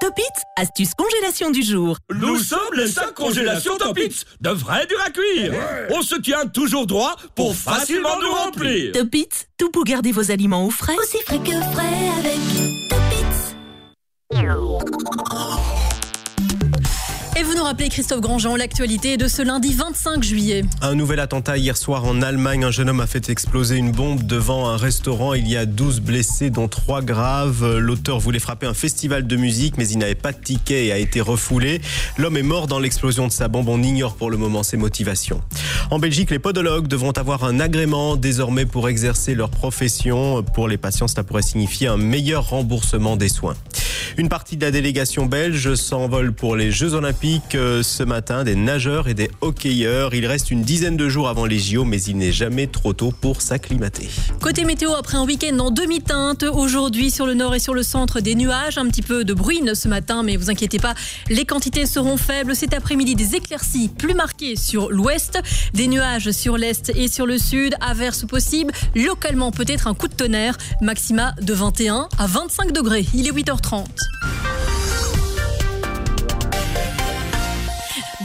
Topit, astuce congélation du jour. Nous sommes les 5 congélations Topitz, de vrai dur à cuire. On se tient toujours droit pour facilement nous remplir. Topit, tout pour garder vos aliments au frais. Aussi frais que frais avec Et vous nous rappelez, Christophe Grandjean, l'actualité de ce lundi 25 juillet. Un nouvel attentat hier soir en Allemagne. Un jeune homme a fait exploser une bombe devant un restaurant. Il y a 12 blessés, dont 3 graves. L'auteur voulait frapper un festival de musique, mais il n'avait pas de ticket et a été refoulé. L'homme est mort dans l'explosion de sa bombe. On ignore pour le moment ses motivations. En Belgique, les podologues devront avoir un agrément désormais pour exercer leur profession. Pour les patients, cela pourrait signifier un meilleur remboursement des soins. Une partie de la délégation belge s'envole pour les Jeux Olympiques euh, ce matin, des nageurs et des hockeyeurs. Il reste une dizaine de jours avant les JO, mais il n'est jamais trop tôt pour s'acclimater. Côté météo, après un week-end en demi-teinte, aujourd'hui sur le nord et sur le centre, des nuages, un petit peu de bruine ce matin, mais vous inquiétez pas, les quantités seront faibles. Cet après-midi, des éclaircies plus marquées sur l'ouest, des nuages sur l'est et sur le sud, averses possibles, localement peut-être un coup de tonnerre, maxima de 21 à 25 degrés. Il est 8h30. News.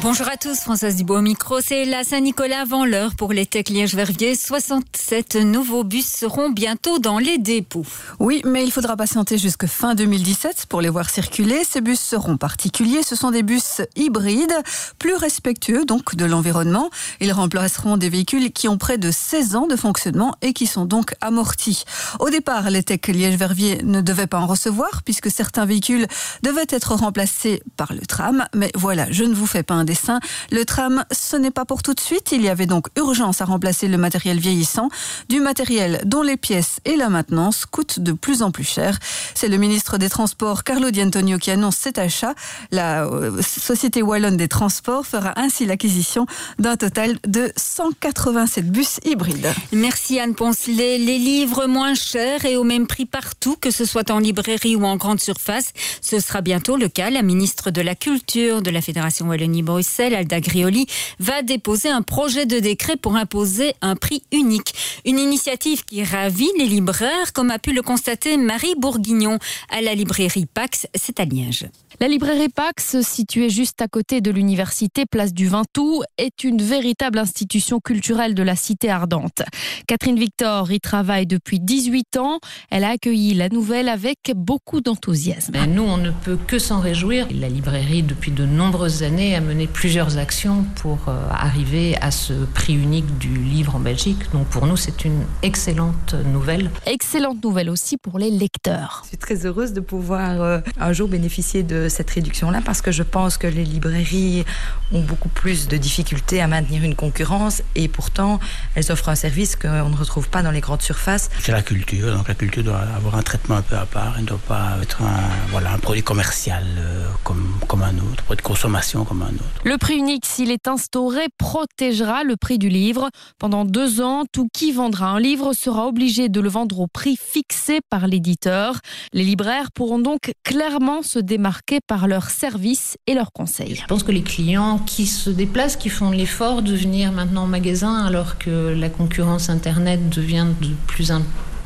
Bonjour à tous, Françoise Dubois au micro. C'est la Saint-Nicolas avant l'heure pour les Tech Liège-Verviers. 67 nouveaux bus seront bientôt dans les dépôts. Oui, mais il faudra patienter jusque fin 2017 pour les voir circuler. Ces bus seront particuliers. Ce sont des bus hybrides, plus respectueux donc de l'environnement. Ils remplaceront des véhicules qui ont près de 16 ans de fonctionnement et qui sont donc amortis. Au départ, les Tech Liège-Verviers ne devaient pas en recevoir puisque certains véhicules devaient être remplacés par le tram. Mais voilà, je ne vous fais pas un dessin. Le tram, ce n'est pas pour tout de suite. Il y avait donc urgence à remplacer le matériel vieillissant, du matériel dont les pièces et la maintenance coûtent de plus en plus cher. C'est le ministre des Transports, Carlo Di Antonio, qui annonce cet achat. La euh, Société Wallonne des Transports fera ainsi l'acquisition d'un total de 187 bus hybrides. Merci Anne Poncelet. Les livres moins chers et au même prix partout, que ce soit en librairie ou en grande surface, ce sera bientôt le cas. La ministre de la Culture de la Fédération Wallonie-Bruxelles Alda Grioli, va déposer un projet de décret pour imposer un prix unique. Une initiative qui ravit les libraires, comme a pu le constater Marie Bourguignon à la librairie Pax, c'est à Liège. La librairie Pax, située juste à côté de l'université Place du Vintou, est une véritable institution culturelle de la cité ardente. Catherine Victor y travaille depuis 18 ans. Elle a accueilli la nouvelle avec beaucoup d'enthousiasme. Ben, nous, on ne peut que s'en réjouir. La librairie, depuis de nombreuses années, a mené plusieurs actions pour euh, arriver à ce prix unique du livre en Belgique. Donc pour nous, c'est une excellente nouvelle. Excellente nouvelle aussi pour les lecteurs. Je suis très heureuse de pouvoir euh, un jour bénéficier de cette réduction-là parce que je pense que les librairies ont beaucoup plus de difficultés à maintenir une concurrence et pourtant elles offrent un service qu'on ne retrouve pas dans les grandes surfaces. C'est la culture, donc la culture doit avoir un traitement un peu à part, elle ne doit pas être un, voilà, un produit commercial euh, comme, comme un autre, produit de consommation comme un autre. Le prix unique, s'il est instauré, protégera le prix du livre. Pendant deux ans, tout qui vendra un livre sera obligé de le vendre au prix fixé par l'éditeur. Les libraires pourront donc clairement se démarquer par leur service et leurs conseils. Je pense que les clients qui se déplacent, qui font l'effort de venir maintenant au magasin alors que la concurrence Internet devient de plus en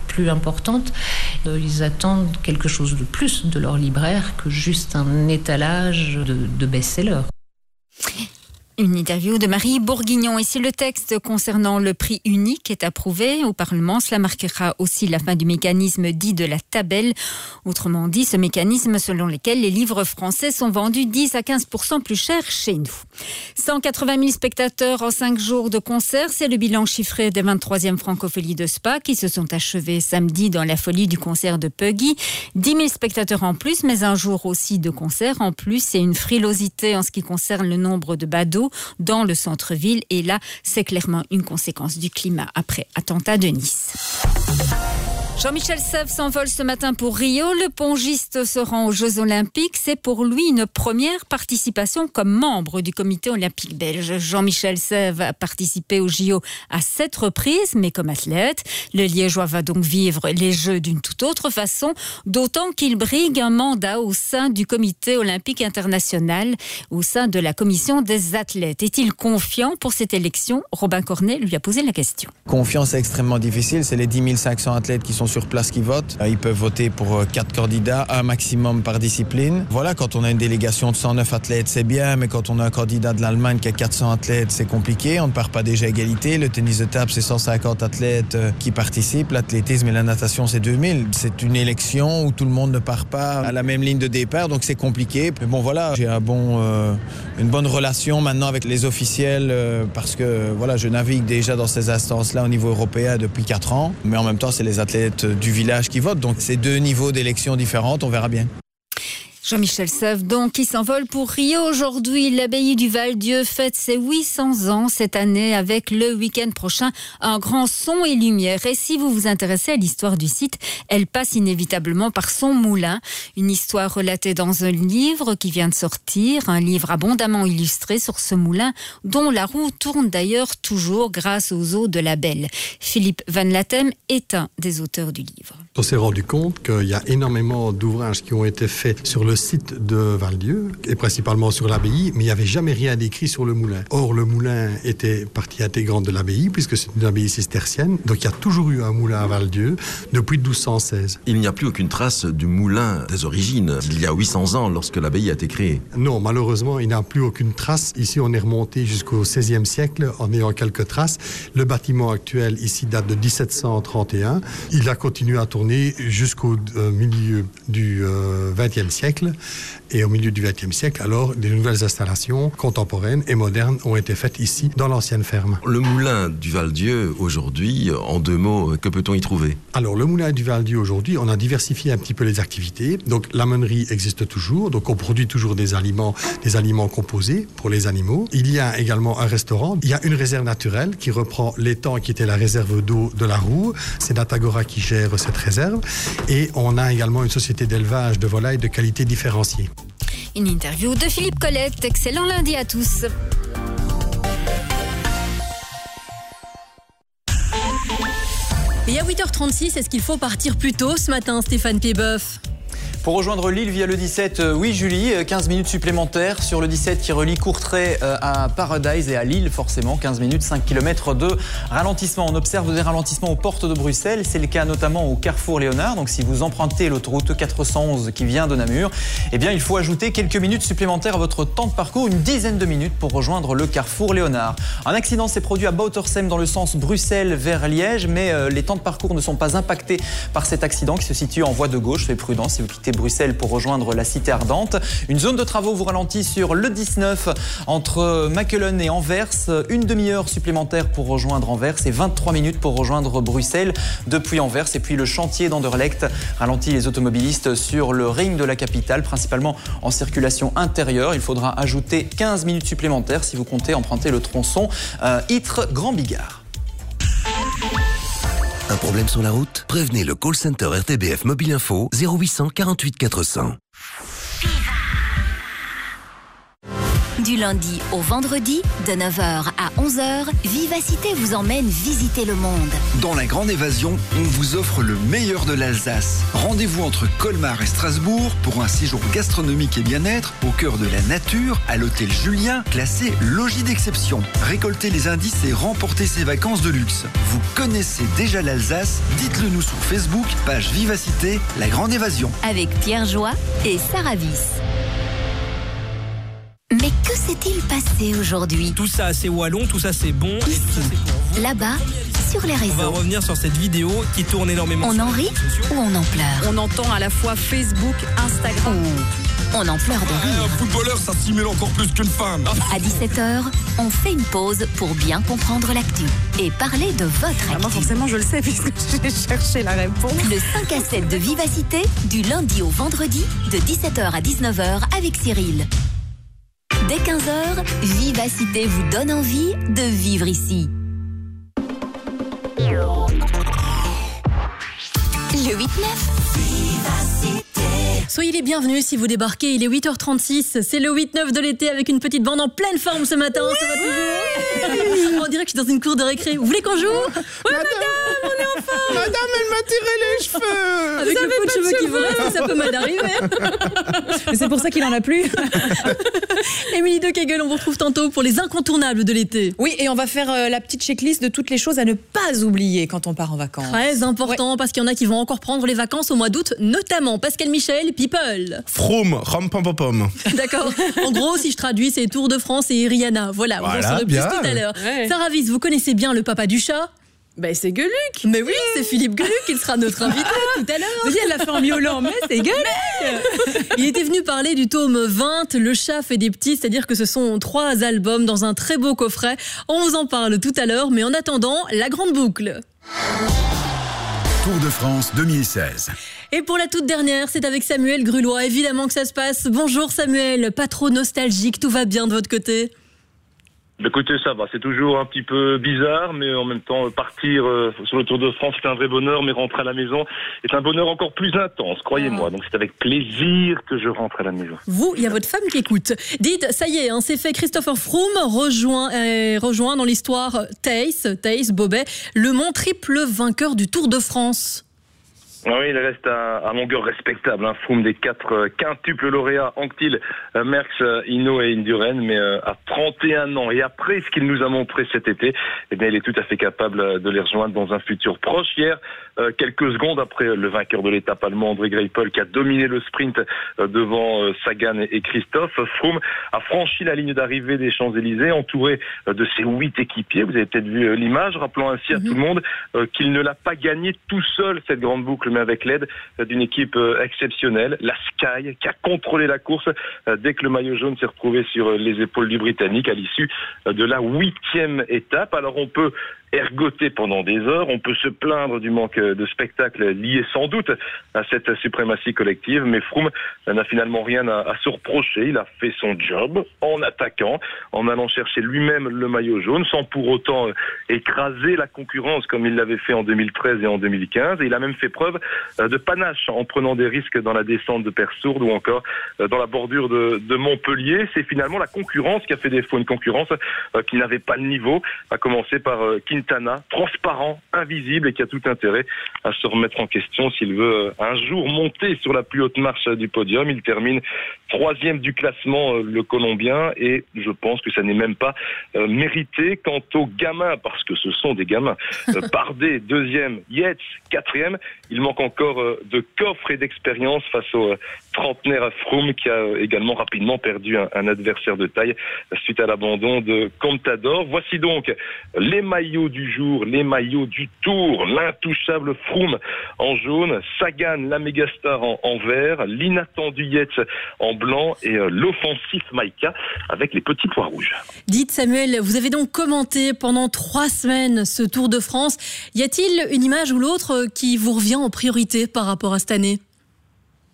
plus importante, euh, ils attendent quelque chose de plus de leur libraire que juste un étalage de, de best-sellers. Une interview de Marie Bourguignon. Et si le texte concernant le prix unique est approuvé au Parlement, cela marquera aussi la fin du mécanisme dit de la tabelle. Autrement dit, ce mécanisme selon lequel les livres français sont vendus 10 à 15% plus cher chez nous. 180 000 spectateurs en 5 jours de concert, c'est le bilan chiffré des 23e Francopholies de Spa qui se sont achevés samedi dans la folie du concert de Puggy. 10 000 spectateurs en plus, mais un jour aussi de concert en plus et une frilosité en ce qui concerne le nombre de badauds dans le centre-ville. Et là, c'est clairement une conséquence du climat après attentat de Nice. Jean-Michel Sèvres s'envole ce matin pour Rio. Le pongiste se rend aux Jeux Olympiques. C'est pour lui une première participation comme membre du comité olympique belge. Jean-Michel Sèvres a participé aux JO à sept reprises, mais comme athlète. Le Liégeois va donc vivre les Jeux d'une toute autre façon, d'autant qu'il brigue un mandat au sein du comité olympique international, au sein de la commission des athlètes. Est-il confiant pour cette élection? Robin Cornet lui a posé la question. Confiance extrêmement difficile. C'est les 10 500 athlètes qui sont sur place qui votent. Euh, Ils peuvent voter pour euh, quatre candidats, un maximum par discipline. Voilà, quand on a une délégation de 109 athlètes, c'est bien, mais quand on a un candidat de l'Allemagne qui a 400 athlètes, c'est compliqué. On ne part pas déjà à égalité. Le tennis de table, c'est 150 athlètes euh, qui participent. L'athlétisme et la natation, c'est 2000. C'est une élection où tout le monde ne part pas à la même ligne de départ, donc c'est compliqué. Mais bon, voilà, j'ai une bonne relation maintenant avec les officiels parce que voilà, je navigue déjà dans ces instances-là au niveau européen depuis 4 ans. Mais en même temps, c'est les athlètes du village qui votent. Donc c'est deux niveaux d'élection différentes, on verra bien. Jean-Michel Seuve, donc, qui s'envole pour Rio aujourd'hui. L'abbaye du Val-Dieu fête ses 800 ans cette année avec le week-end prochain un grand son et lumière. Et si vous vous intéressez à l'histoire du site, elle passe inévitablement par son moulin. Une histoire relatée dans un livre qui vient de sortir, un livre abondamment illustré sur ce moulin dont la roue tourne d'ailleurs toujours grâce aux eaux de la Belle. Philippe Van Latem est un des auteurs du livre. On s'est rendu compte qu'il y a énormément d'ouvrages qui ont été faits sur le site de Val-Dieu, et principalement sur l'abbaye, mais il n'y avait jamais rien d'écrit sur le moulin. Or, le moulin était partie intégrante de l'abbaye, puisque c'est une abbaye cistercienne, donc il y a toujours eu un moulin à Val-Dieu depuis 1216. Il n'y a plus aucune trace du moulin des origines, il y a 800 ans, lorsque l'abbaye a été créée. Non, malheureusement, il n'y a plus aucune trace. Ici, on est remonté jusqu'au XVIe siècle en ayant quelques traces. Le bâtiment actuel ici date de 1731. Il a continué à tourner jusqu'au euh, milieu du euh, XXe siècle. Et au milieu du XXe siècle, alors, des nouvelles installations contemporaines et modernes ont été faites ici, dans l'ancienne ferme. Le moulin du Val-Dieu, aujourd'hui, en deux mots, que peut-on y trouver? Alors, le moulin du Val-Dieu, aujourd'hui, on a diversifié un petit peu les activités. Donc, la meunerie existe toujours. Donc, on produit toujours des aliments, des aliments composés pour les animaux. Il y a également un restaurant. Il y a une réserve naturelle qui reprend l'étang qui était la réserve d'eau de la Roue. C'est Natagora qui gère cette réserve. Et on a également une société d'élevage de volailles de qualité Une interview de Philippe Colette. Excellent lundi à tous. Et à 8h36, est-ce qu'il faut partir plus tôt ce matin, Stéphane Pieboeuf pour rejoindre Lille via le 17, euh, oui Julie, 15 minutes supplémentaires sur le 17 qui relie Courtrai euh, à Paradise et à Lille forcément, 15 minutes, 5 km de ralentissement. On observe des ralentissements aux portes de Bruxelles, c'est le cas notamment au carrefour Léonard, donc si vous empruntez l'autoroute 411 qui vient de Namur, eh bien il faut ajouter quelques minutes supplémentaires à votre temps de parcours, une dizaine de minutes pour rejoindre le carrefour Léonard. Un accident s'est produit à Boutersem dans le sens Bruxelles vers Liège, mais euh, les temps de parcours ne sont pas impactés par cet accident qui se situe en voie de gauche, soyez prudent si vous quittez Bruxelles pour rejoindre la cité ardente. Une zone de travaux vous ralentit sur le 19 entre Maquelon et Anvers. Une demi-heure supplémentaire pour rejoindre Anvers et 23 minutes pour rejoindre Bruxelles depuis Anvers. Et puis le chantier d'Anderlecht ralentit les automobilistes sur le ring de la capitale, principalement en circulation intérieure. Il faudra ajouter 15 minutes supplémentaires si vous comptez emprunter le tronçon euh, Ytre-Grand Bigard. Un problème sur la route? Prévenez le call center RTBF Mobile Info 0800 48 400. Du lundi au vendredi, de 9h à 11h, Vivacité vous emmène visiter le monde. Dans la grande évasion, on vous offre le meilleur de l'Alsace. Rendez-vous entre Colmar et Strasbourg pour un séjour gastronomique et bien-être au cœur de la nature à l'hôtel Julien, classé logis d'exception. Récoltez les indices et remportez ces vacances de luxe. Vous connaissez déjà l'Alsace? Dites-le nous sur Facebook, page Vivacité, la grande évasion. Avec Pierre Joie et Sarah Viss. Mais que s'est-il passé aujourd'hui Tout ça c'est wallon, tout ça c'est bon. Ici, là-bas, sur les réseaux. On va revenir sur cette vidéo qui tourne énormément. On en rit ou on en pleure On entend à la fois Facebook, Instagram. Ou on en pleure de rire. Un footballeur, ça stimule encore plus qu'une femme. À 17h, on fait une pause pour bien comprendre l'actu et parler de votre actu. Ah, moi forcément je le sais (laughs) puisque j'ai cherché la réponse. Le 5 à 7 de Vivacité, du lundi au vendredi, de 17h à 19h avec Cyril. Dès 15h, Vivacité vous donne envie de vivre ici. Le 8-9. Soyez les bienvenus si vous débarquez, il est 8h36, c'est le 8-9 de l'été avec une petite bande en pleine forme ce matin, ça va toujours On dirait que je suis dans une cour de récré. Vous voulez qu'on joue? Madame, on est en forme. Madame, elle m'a tiré les cheveux. Avec le peu de cheveux qui vous reste, ça peut mal arriver. Mais c'est pour ça qu'il en a plus. (laughs) Émilie de Kegel, on vous retrouve tantôt pour les incontournables de l'été. Oui, et on va faire euh, la petite checklist de toutes les choses à ne pas oublier quand on part en vacances. Très important parce qu'il y en a qui vont encore prendre les vacances au mois d'août, notamment. Pascal Michel, People. Froome, ram pom pom pom. (laughs) D'accord. En gros, si je traduis, c'est Tour de France et Rihanna. Voilà, vous en Voilà, saurez plus bien. tout à l'heure. Ouais. Sarah vous connaissez bien le papa du chat Ben c'est Gueuluc. Mais oui, c'est Philippe Gueluc, il sera notre invité (laughs) tout à l'heure. Vous dites, elle l'a fait en miaulant, mais c'est Gueuluc. Il était venu parler du tome 20, Le chat fait des petits, c'est-à-dire que ce sont trois albums dans un très beau coffret. On vous en parle tout à l'heure, mais en attendant, la grande boucle. Tour de France 2016. Et pour la toute dernière, c'est avec Samuel Grulois, évidemment que ça se passe. Bonjour Samuel, pas trop nostalgique, tout va bien de votre côté? Écoutez, ça va. C'est toujours un petit peu bizarre, mais en même temps, partir euh, sur le Tour de France, c'est un vrai bonheur, mais rentrer à la maison est un bonheur encore plus intense, croyez-moi. Donc c'est avec plaisir que je rentre à la maison. Vous, il y a votre femme qui écoute. Dites, ça y est, hein, c'est fait. Christopher Froome rejoint, euh, rejoint dans l'histoire Tace, Tace Bobet, le mont triple vainqueur du Tour de France. Ah oui, il reste à, à longueur respectable. Un Froome des quatre euh, quintuples lauréats, Anctil, euh, Merckx, euh, et Induren, mais euh, à 31 ans. Et après ce qu'il nous a montré cet été, eh bien, il est tout à fait capable de les rejoindre dans un futur proche. Hier, quelques secondes après le vainqueur de l'étape allemand, André Greipel, qui a dominé le sprint devant Sagan et Christophe, Froome a franchi la ligne d'arrivée des Champs-Élysées, entouré de ses huit équipiers. Vous avez peut-être vu l'image, rappelant ainsi à tout le monde qu'il ne l'a pas gagné tout seul, cette grande boucle, avec l'aide d'une équipe euh, exceptionnelle, la Sky, qui a contrôlé la course euh, dès que le maillot jaune s'est retrouvé sur euh, les épaules du Britannique à l'issue de la huitième étape. Alors on peut ergoter pendant des heures, on peut se plaindre du manque euh, de spectacle lié sans doute à cette suprématie collective, mais Froome n'a finalement rien à, se reprocher. Il a fait son job en attaquant, en allant chercher lui-même le maillot jaune, sans pour autant euh, écraser la concurrence comme il l'avait fait en 2013 et en 2015. Et il a même fait preuve euh, de panache en prenant des risques dans la descente de Persourde ou encore dans la bordure de, Montpellier. C'est finalement la concurrence qui a fait défaut, une concurrence qui n'avait pas le niveau, à commencer par Quintana, transparent, invisible et qui a tout intérêt à se remettre en question s'il veut euh, un jour monter sur la plus haute marche du podium. Il termine troisième du classement, euh, le Colombien, et je pense que ça n'est même pas euh, mérité. Quant aux gamins, parce que ce sont des gamins, (laughs) Bardet, deuxième, Yates, quatrième, il manque encore de coffre et d'expérience face au trentenaire Froome qui a également rapidement perdu un, adversaire de taille suite à l'abandon de Contador. Voici donc les maillots du jour, les maillots du tour, l'intouchable Froome en jaune, Sagan, la mégastar en, en vert, l'inattendu Yates en blanc et euh, l'offensif Maïka avec les petits pois rouges. Dites Samuel, vous avez donc commenté pendant trois semaines ce Tour de France. Y a-t-il une image ou l'autre qui vous revient en priorité par rapport à cette année?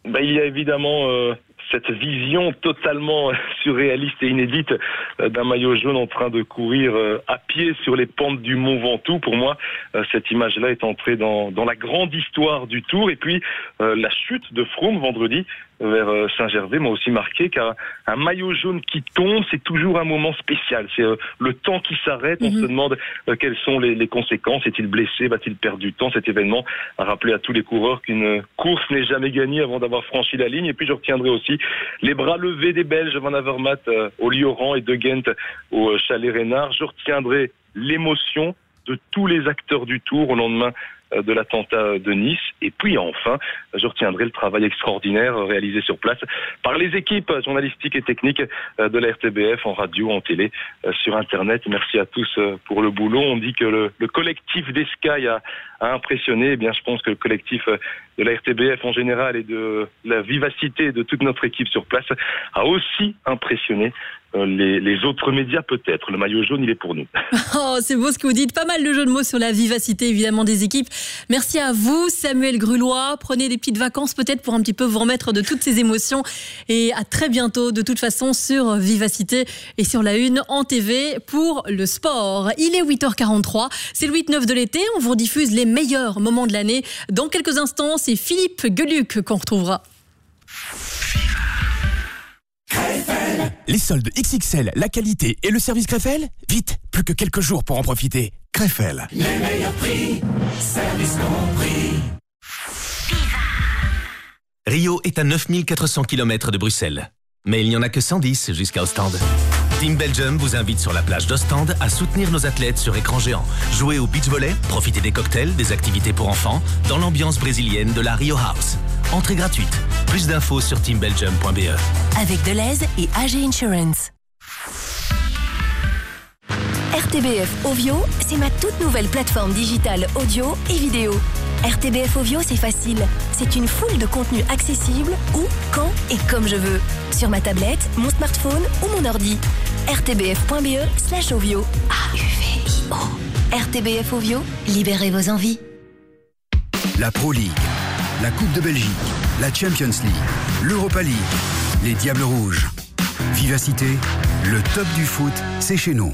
Ben, il y a évidemment euh, cette vision totalement (laughs) surréaliste et inédite euh, d'un maillot jaune en train de courir euh, à pied sur les pentes du Mont Ventoux. Pour moi, euh, cette image-là est entrée dans, la grande histoire du Tour. Et puis, la chute de Froome vendredi vers euh, Saint-Gervais m'a aussi marqué car un maillot jaune qui tombe, c'est toujours un moment spécial. C'est euh, le temps qui s'arrête. On se demande euh, quelles sont les, les conséquences. Est-il blessé? Va-t-il perdre du temps? Cet événement a rappelé à tous les coureurs qu'une course n'est jamais gagnée avant d'avoir franchi la ligne. Et puis je retiendrai aussi les bras levés des Belges Van Avermaet au Lioran et de Ghent au Chalet Reynard. Je retiendrai l'émotion de tous les acteurs du Tour au lendemain de l'attentat de Nice. Et puis enfin, je retiendrai le travail extraordinaire euh, réalisé sur place par les équipes journalistiques et techniques euh, de la RTBF en radio, en télé, euh, sur Internet. Merci à tous euh, pour le boulot. On dit que le, le collectif des Sky a, a impressionné. Eh bien, je pense que le collectif euh, de la RTBF en général et de la vivacité de toute notre équipe sur place a aussi impressionné Euh, les, les autres médias peut-être. Le maillot jaune, il est pour nous. (laughs) Oh, c'est beau ce que vous dites. Pas mal de jeux de mots sur la vivacité, évidemment, des équipes. Merci à vous, Samuel Grulois. Prenez des petites vacances peut-être pour un petit peu vous remettre de toutes ces émotions. Et à très bientôt, de toute façon, sur Vivacité et sur la Une en TV pour le sport. Il est 8h43. C'est le 8-9 de l'été. On vous diffuse les meilleurs moments de l'année. Dans quelques instants, c'est Philippe Geluc qu'on retrouvera. Les soldes XXL, la qualité et le service Krefel Vite, plus que quelques jours pour en profiter. Krefel. Les meilleurs prix, service compris. Rio est à 9400 km de Bruxelles. Mais il n'y en a que 110 jusqu'à Ostende. Team Belgium vous invite sur la plage d'Ostende à soutenir nos athlètes sur écran géant. Jouer au beach volley, profiter des cocktails, des activités pour enfants, dans l'ambiance brésilienne de la Rio House. Entrée gratuite. Plus d'infos sur teambelgium.be. Avec Deleuze et AG Insurance. RTBF Ovio, c'est ma toute nouvelle plateforme digitale audio et vidéo. RTBF Ovio, c'est facile. C'est une foule de contenus accessibles où, quand et comme je veux. Sur ma tablette, mon smartphone ou mon ordi. rtbf.be slash ovio. RTBF Ovio, libérez vos envies. La Pro League, la Coupe de Belgique, la Champions League, l'Europa League, les Diables Rouges. Vivacité, le top du foot, c'est chez nous.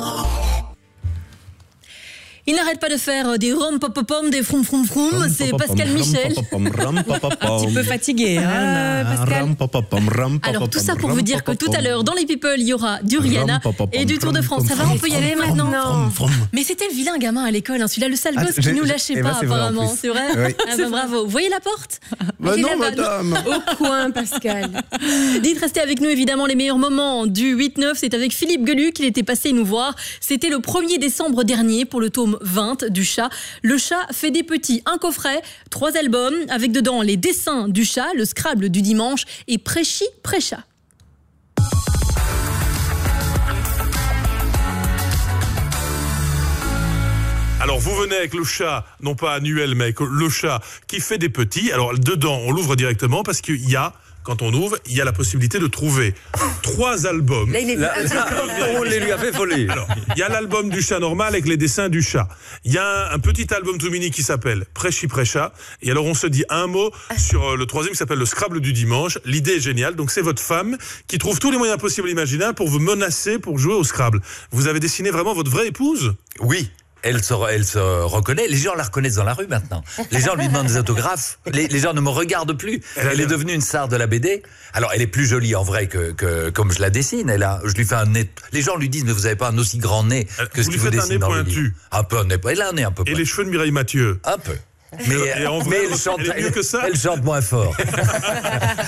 Il n'arrête pas de faire euh, des rom pop pom, des froum froum froum. C'est Pascal Michel. Un petit peu fatigué, hein, Pascal. Alors tout ça pour vous dire que tout à l'heure dans les People il y aura du Rihanna et du Tour de France. Ça va, on peut y aller maintenant. Mais c'était le vilain gamin à l'école, hein, celui-là le sale Ah, gosse qui nous lâchait eh ben, pas c'est vrai, en apparemment. C'est vrai. Oui. Ah ben, bravo. Vous voyez la porte Bah non, madame. Au coin, Pascal. Dites, restez avec nous évidemment. Les meilleurs moments du 8-9, c'est avec Philippe Geluc. Il était passé nous voir. C'était le 1er décembre dernier pour le tome 20 du chat. Le chat fait des petits. Un coffret, trois albums, avec dedans les dessins du chat, le Scrabble du dimanche et Préchi Préchat. Alors vous venez avec le chat, non pas annuel, mais avec le chat qui fait des petits. Alors dedans, on l'ouvre directement parce qu'il y a, quand on ouvre, il y a la possibilité de trouver trois albums. Là, il est- Là, là, (laughs) on les lui a fait voler. Alors, il y a l'album du chat normal avec les dessins du chat. Il y a un, un petit album tout mini qui s'appelle Préchi Préchat. Et alors on se dit un mot sur euh, le troisième qui s'appelle le Scrabble du dimanche. L'idée est géniale. Donc c'est votre femme qui trouve tous les moyens possibles et imaginables pour vous menacer pour jouer au Scrabble. Vous avez dessiné vraiment votre vraie épouse? Oui. Elle se, elle se reconnaît. Les gens la reconnaissent dans la rue maintenant. Les gens lui demandent des autographes. Les, les gens ne me regardent plus. Elle, est devenue une star de la BD. Alors, elle est plus jolie en vrai que, que comme je la dessine. Elle a, je lui fais un nez. Les gens lui disent, mais vous n'avez pas un aussi grand nez que vous ce qui vous faites un dessine nez dans le livre. Un peu un nez. Elle a un nez un peu Et les cheveux de Mireille Mathieu Un peu. Mais, Et en vrai, mais elle, chante, elle mieux que ça elle chante moins fort. (laughs)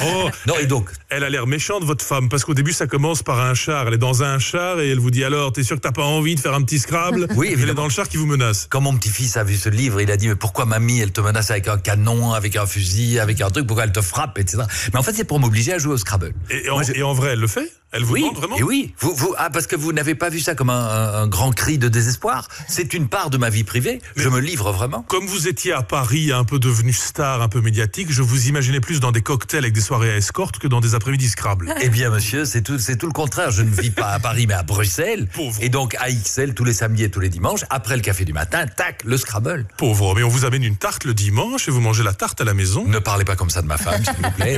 Oh, non, et donc Elle a l'air méchante, votre femme, parce qu'au début, ça commence par un char. Elle est dans un char et elle vous dit alors, t'es sûr que t'as pas envie de faire un petit Scrabble (laughs) Oui, Elle est dans le char qui vous menace. Quand mon petit-fils a vu ce livre, il a dit mais pourquoi mamie elle te menace avec un canon, avec un fusil, avec un truc, pourquoi elle te frappe, etc. Mais en fait c'est pour m'obliger à jouer au Scrabble. Et, en, et en vrai, elle le fait Elle vous oui, demande vraiment et oui. Vous, vous, ah, parce que vous n'avez pas vu ça comme un, grand cri de désespoir. C'est une part de ma vie privée. je me livre vraiment. Comme vous étiez à Paris, un peu devenu star, un peu médiatique, je vous imaginais plus dans des cocktails avec des soirées à escorte que dans des après-midi Scrabble. Eh bien, monsieur, c'est tout, c'est tout le contraire. Je ne vis pas à Paris, mais à Bruxelles. (laughs) Et donc, à XL, tous les samedis et tous les dimanches, après le café du matin, tac, le Scrabble. Pauvre, mais on vous amène une tarte le dimanche et vous mangez la tarte à la maison. Ne parlez pas comme ça de ma femme, s'il vous plaît.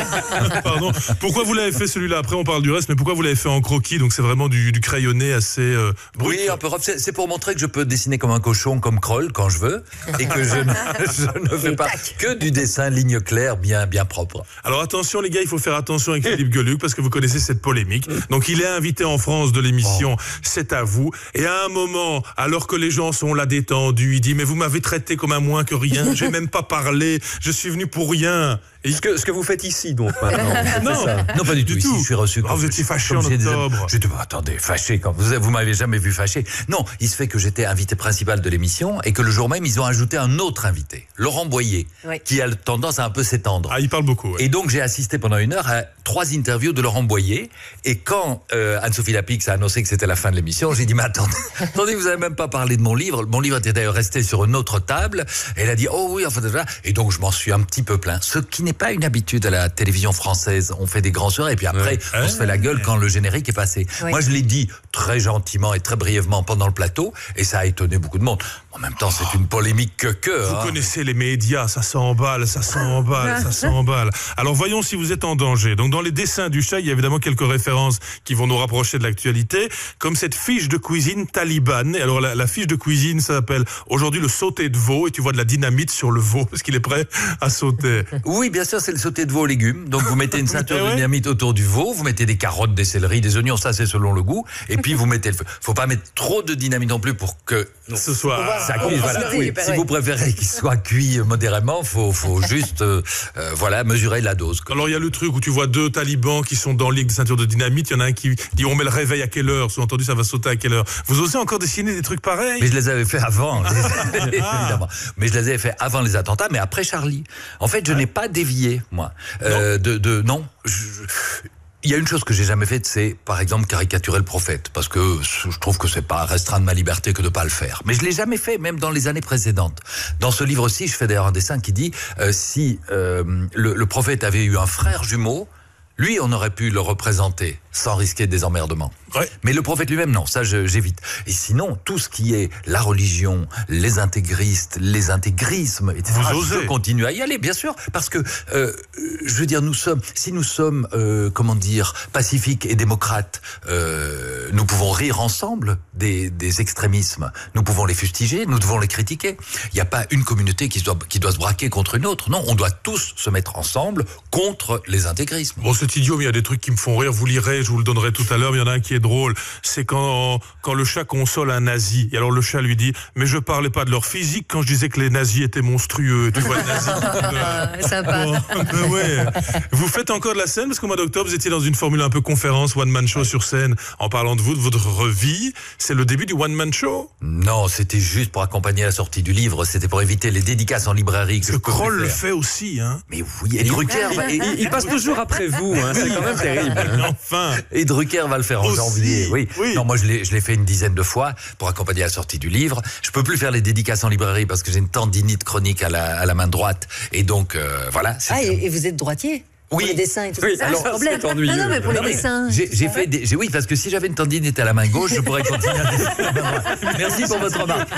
(laughs) Pardon. Pourquoi vous l'avez fait celui-là? Après, on parle du reste, mais pourquoi vous l'avez fait en croquis Donc, c'est vraiment du, du crayonné assez euh, brut. Oui, un peu rough. C'est pour montrer que je peux dessiner comme un cochon, comme Kroll, quand je veux, et que je ne, (laughs) je ne fais pas que du dessin ligne claire, bien, bien propre. Alors attention les gars, il faut faire attention avec Philippe Geluc parce que vous connaissez cette polémique. Donc il est invité en France de l'émission C'est à vous. Et à un moment, alors que les gens sont là détendus, il dit mais vous m'avez traité comme un moins que rien, j'ai même pas parlé, je suis venu pour rien. Et Ce que, ce que vous faites ici, donc, maintenant. (laughs) non, pas du tout. Ici, je suis reçu. Ah, comme- vous étiez fâché en octobre. J'étais pas, attendez, fâché quand vous, vous m'avez jamais vu fâché. Non, il se fait que j'étais invité principal de l'émission et que le jour même, ils ont ajouté un autre invité, Laurent Boyer, Oui. qui a tendance à un peu s'étendre. Ah, il parle beaucoup. ouais. Et donc, j'ai assisté pendant une heure à trois interviews de Laurent Boyer. Et quand euh, Anne-Sophie Lapix a annoncé que c'était la fin de l'émission, j'ai dit, mais attendez, (laughs) attendez, vous avez même pas parlé de mon livre. Mon livre était d'ailleurs resté sur une autre table. Elle a dit, oh oui, enfin, déjà. Et donc, je m'en suis un petit peu plein. Ce qui n'est pas une habitude à la télévision française. On fait des grands soirées et puis après, on se fait la gueule quand le générique est passé. Moi, je l'ai dit très gentiment et très brièvement pendant le plateau et ça a étonné beaucoup de monde. En même temps, c'est une polémique que que. Vous hein. connaissez les médias, ça s'emballe, ça s'emballe, ça (laughs) s'emballe. Alors voyons si vous êtes en danger. Donc dans les dessins du chat, il y a évidemment quelques références qui vont nous rapprocher de l'actualité, comme cette fiche de cuisine talibane. Et alors la, la fiche de cuisine, ça s'appelle aujourd'hui le sauté de veau, et tu vois de la dynamite sur le veau (laughs) parce qu'il est prêt à sauter? Oui, bien sûr, c'est le sauté de veau aux légumes. Donc vous mettez une (laughs) ceinture de dynamite autour du veau, vous mettez des carottes, des céleris, des oignons, ça c'est selon le goût. Et puis vous mettez le feu. Faut pas mettre trop de dynamite non plus pour que ce soit ça Ah, cuise. Voilà. Oui. Si vous préférez qu'il soit cuit modérément, faut faut (laughs) juste euh, euh, voilà mesurer la dose. Alors il y a le truc où tu vois deux talibans qui sont dans le lit de ceinture de dynamite. Il y en a un qui dit on met le réveil à quelle heure? Sous-entendu ça va sauter à quelle heure? Vous osez encore dessiner des trucs pareils? Mais je les avais fait avant, (laughs) évidemment. Mais je les avais fait avant les attentats, mais après Charlie. En fait, je n'ai pas dévié, moi. Euh, de, de, non. je- il y a une chose que j'ai jamais faite, c'est par exemple caricaturer le prophète, parce que je trouve que c'est pas restreindre ma liberté que de pas le faire. Mais je l'ai jamais fait, même dans les années précédentes. Dans ce livre-ci, je fais d'ailleurs un dessin qui dit euh, si euh, le, le prophète avait eu un frère jumeau, lui, on aurait pu le représenter sans risquer des emmerdements. Mais le prophète lui-même, non, ça je- j'évite. Et sinon, tout ce qui est la religion, les intégristes, les intégrismes, etc. Vous je osez. veux continuer à y aller, bien sûr, parce que euh, je veux dire, nous sommes, si nous sommes, euh, comment dire, pacifiques et démocrates, euh, nous pouvons rire ensemble des, des extrémismes, nous pouvons les fustiger, nous devons les critiquer. Il n'y a pas une communauté qui doit, qui doit se braquer contre une autre. Non, on doit tous se mettre ensemble contre les intégrismes. Bon, c'est idiot, mais il y a des trucs qui me font rire. Vous lirez, je vous le donnerai tout à l'heure. Mais il y en a un qui est drôle. C'est quand, quand le chat console un nazi. Et alors le chat lui dit, mais je parlais pas de leur physique quand je disais que les nazis étaient monstrueux. Tu vois, les nazis. (laughs) Sympa. Bon, ben ouais. Vous faites encore de la scène parce qu'au mois d'octobre, vous étiez dans une formule un peu conférence, one man show sur scène, en parlant de vous, de votre vie. C'est le début du one man show. Non, c'était juste pour accompagner la sortie du livre. C'était pour éviter les dédicaces en librairie que peux Kroll le fait aussi, hein. Mais oui, et Drucker, Il, il passe toujours après vous, hein, c'est quand même terrible. hein. (laughs) Enfin. Et Drucker va le faire en Aussi, janvier. Oui. oui. Non, moi je l'ai, je l'ai fait une dizaine de fois pour accompagner la sortie du livre. Je peux plus faire les dédicaces en librairie parce que j'ai une tendinite chronique à la, à la main droite. Et donc euh, voilà. c'est- Ah, et, et vous êtes droitier? Oui. Pour les dessins et tout Oui, ça. alors, c'est un problème. c'est ennuyeux. Non, non, mais pour les Non, dessins. J'ai, j'ai fait des, j'ai- oui, parce que si j'avais une tendinite à la main gauche, je pourrais continuer à. Merci pour votre remarque.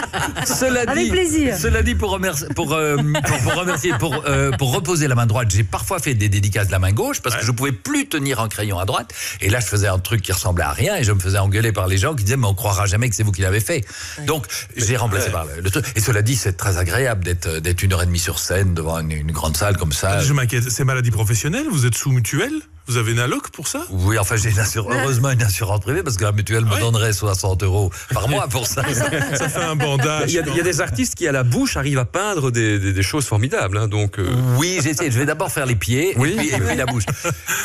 Cela dit, Avec plaisir. Cela dit, pour remercier, pour, euh, pour, pour remercier, pour, euh, pour reposer la main droite, j'ai parfois fait des dédicaces de la main gauche parce que je pouvais plus tenir un crayon à droite. Et là, je faisais un truc qui ressemblait à rien et je me faisais engueuler par les gens qui disaient, mais on croira jamais que c'est vous qui l'avez fait. Donc, j'ai remplacé par le, le truc. Et cela dit, c'est très agréable d'être, d'être une heure et demie sur scène devant une, une grande salle comme ça. Je m'inquiète. C'est maladie professionnelle Vous êtes sous mutuelle? Vous avez une alloc pour ça? Oui, enfin, j'ai une assur- heureusement une assurance privée parce que la mutuelle me donnerait 60 euros par mois pour ça. Ça fait un bandage. Il y, a, il y a des artistes qui, à la bouche, arrivent à peindre des, des- des choses formidables. hein, donc, euh, Oui, j'essaie. Je vais d'abord faire les pieds Oui. et, puis, et puis la bouche.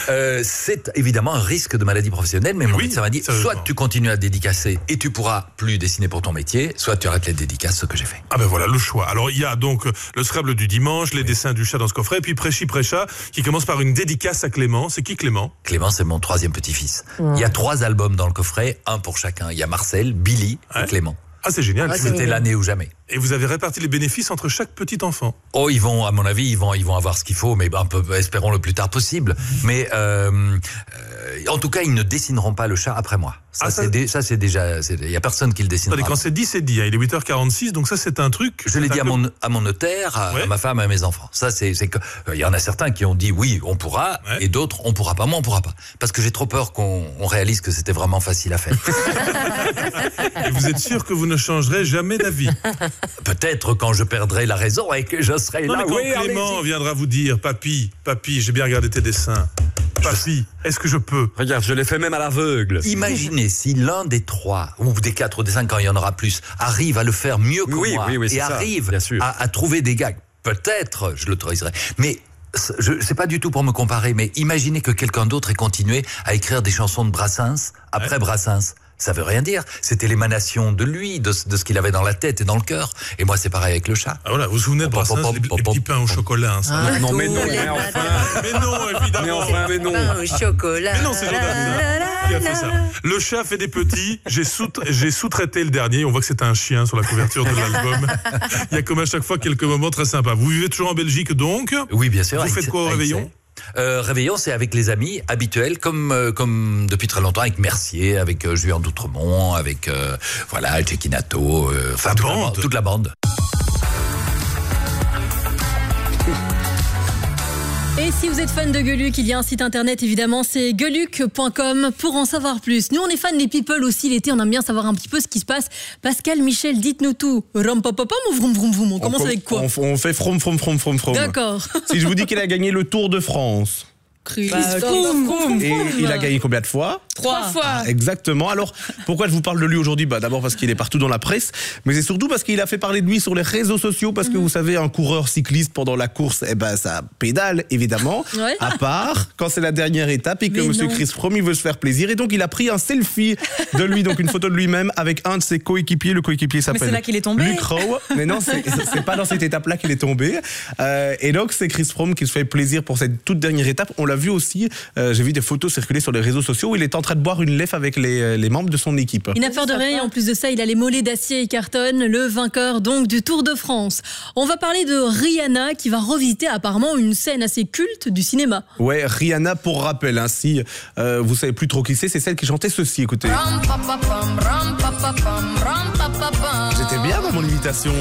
Euh, c'est évidemment un risque de maladie professionnelle, mais mon Oui, médecin m'a dit soit tu continues à dédicacer et tu pourras plus dessiner pour ton métier, soit tu arrêtes les dédicaces, ce que j'ai fait. Ah ben voilà le choix. Alors il y a donc le Scrabble du dimanche, les dessins du chat dans ce coffret, et puis Préchi Précha qui commence par une dédicace à Clément. C'est qui Clément Clément, c'est mon troisième petit-fils. Il y a trois albums dans le coffret, un pour chacun. Il y a Marcel, Billy Ouais. et Clément. Ah c'est génial. Ah, C'était l'année ou jamais. Et vous avez réparti les bénéfices entre chaque petit enfant? Oh, ils vont, à mon avis, ils vont, ils vont avoir ce qu'il faut, mais un peu, espérons le plus tard possible. Mais euh, euh, en tout cas, ils ne dessineront pas le chat après moi. Ça, Ah, ça- c'est déjà, il y a personne qui le. Attendez, quand c'est dit, c'est dit. hein. Il est 8h46, donc ça c'est un truc. Je l'ai dit à mon, à mon notaire, à, Ouais. à ma femme, à mes enfants. Ça, c'est, que, euh, il y en a certains qui ont dit oui, on pourra, Ouais. et d'autres, on pourra pas. Moi, on pourra pas. Parce que j'ai trop peur qu'on on réalise que c'était vraiment facile à faire. (laughs) Et vous êtes sûr que vous ne changerez jamais d'avis? Peut-être quand je perdrai la raison et que je serai Non là. mais quand oui, Clément viendra vous dire, papy, papy, j'ai bien regardé tes dessins. Est-ce que je peux regarde, je l'ai fait même à l'aveugle. Imaginez si l'un des trois, ou des quatre ou des cinq quand il y en aura plus, arrive à le faire mieux que Oui, moi oui, oui, c'est et ça, arrive bien sûr. à, à trouver des gags, peut-être je l'autoriserai. Mais je sais pas du tout pour me comparer, mais imaginez que quelqu'un d'autre ait continué à écrire des chansons de Brassens après Brassens. Ça veut rien dire. C'était l'émanation de lui, de, ce- de ce qu'il avait dans la tête et dans le cœur. Et moi, c'est pareil avec le chat. Ah, voilà, vous vous souvenez de Brassens, les, les petits pains au chocolat hein, ça. Ah, Non, mais non, mais enfin, mais non, (laughs) évidemment. Mais enfin, mais non. Pain au chocolat. Mais non, c'est qui a fait ça. Le chat fait des petits. J'ai sous- j'ai sous-traité le dernier. On voit que c'est un chien sur la couverture de l'album. (laughs) Il y a comme à chaque fois quelques moments très sympas. Vous vivez toujours en Belgique donc Oui, bien sûr. Vous faites quoi au réveillon. Euh, Réveillon, c'est avec les amis habituels, comme euh, comme depuis très longtemps, avec Mercier, avec euh, Julien Doutremont, avec euh, voilà Cecchinato, enfin toute la bande. Et si vous êtes fan de Gueuluc, il y a un site internet évidemment, c'est gueuluc.com pour en savoir plus. Nous, on est fans des people aussi l'été, on aime bien savoir un petit peu ce qui se passe. Pascal, Michel, dites-nous tout. Rom-pom-pom ou vroom vroom vroom? On commence com- avec quoi on, on fait from, from, from, from, from. D'accord. (laughs) Si je vous dis qu'il a gagné le Tour de France. Christophe Et il a gagné combien de fois Trois fois. Ah, exactement. Alors, pourquoi je vous parle de lui aujourd'hui bah, D'abord parce qu'il est partout dans la presse, mais c'est surtout parce qu'il a fait parler de lui sur les réseaux sociaux, parce que vous savez, un coureur cycliste pendant la course, eh ben, ça pédale, évidemment, Ouais. à part quand c'est la dernière étape et que Mais Monsieur non. Chris Froome, il veut se faire plaisir. Et donc, il a pris un selfie de lui, donc une photo de lui-même avec un de ses coéquipiers. Le coéquipier s'appelle c'est là qu'il est tombé. Luke Rowe. Mais non, c'est c'est pas dans cette étape-là qu'il est tombé. Euh, et donc, c'est Chris Froome qui se fait plaisir pour cette toute dernière étape. On l'a vu aussi, euh, j'ai vu des photos circuler sur les réseaux sociaux où il est en train de boire une lèvre avec les, euh, les membres de son équipe. Il n'a peur de rien et en plus de ça, il a les mollets d'acier et cartonne, le vainqueur donc du Tour de France. On va parler de Rihanna qui va revisiter apparemment une scène assez culte du cinéma. Ouais, Rihanna, pour rappel, hein, si euh, vous savez plus trop qui c'est, c'est celle qui chantait ceci, écoutez. J'étais bien dans mon imitation.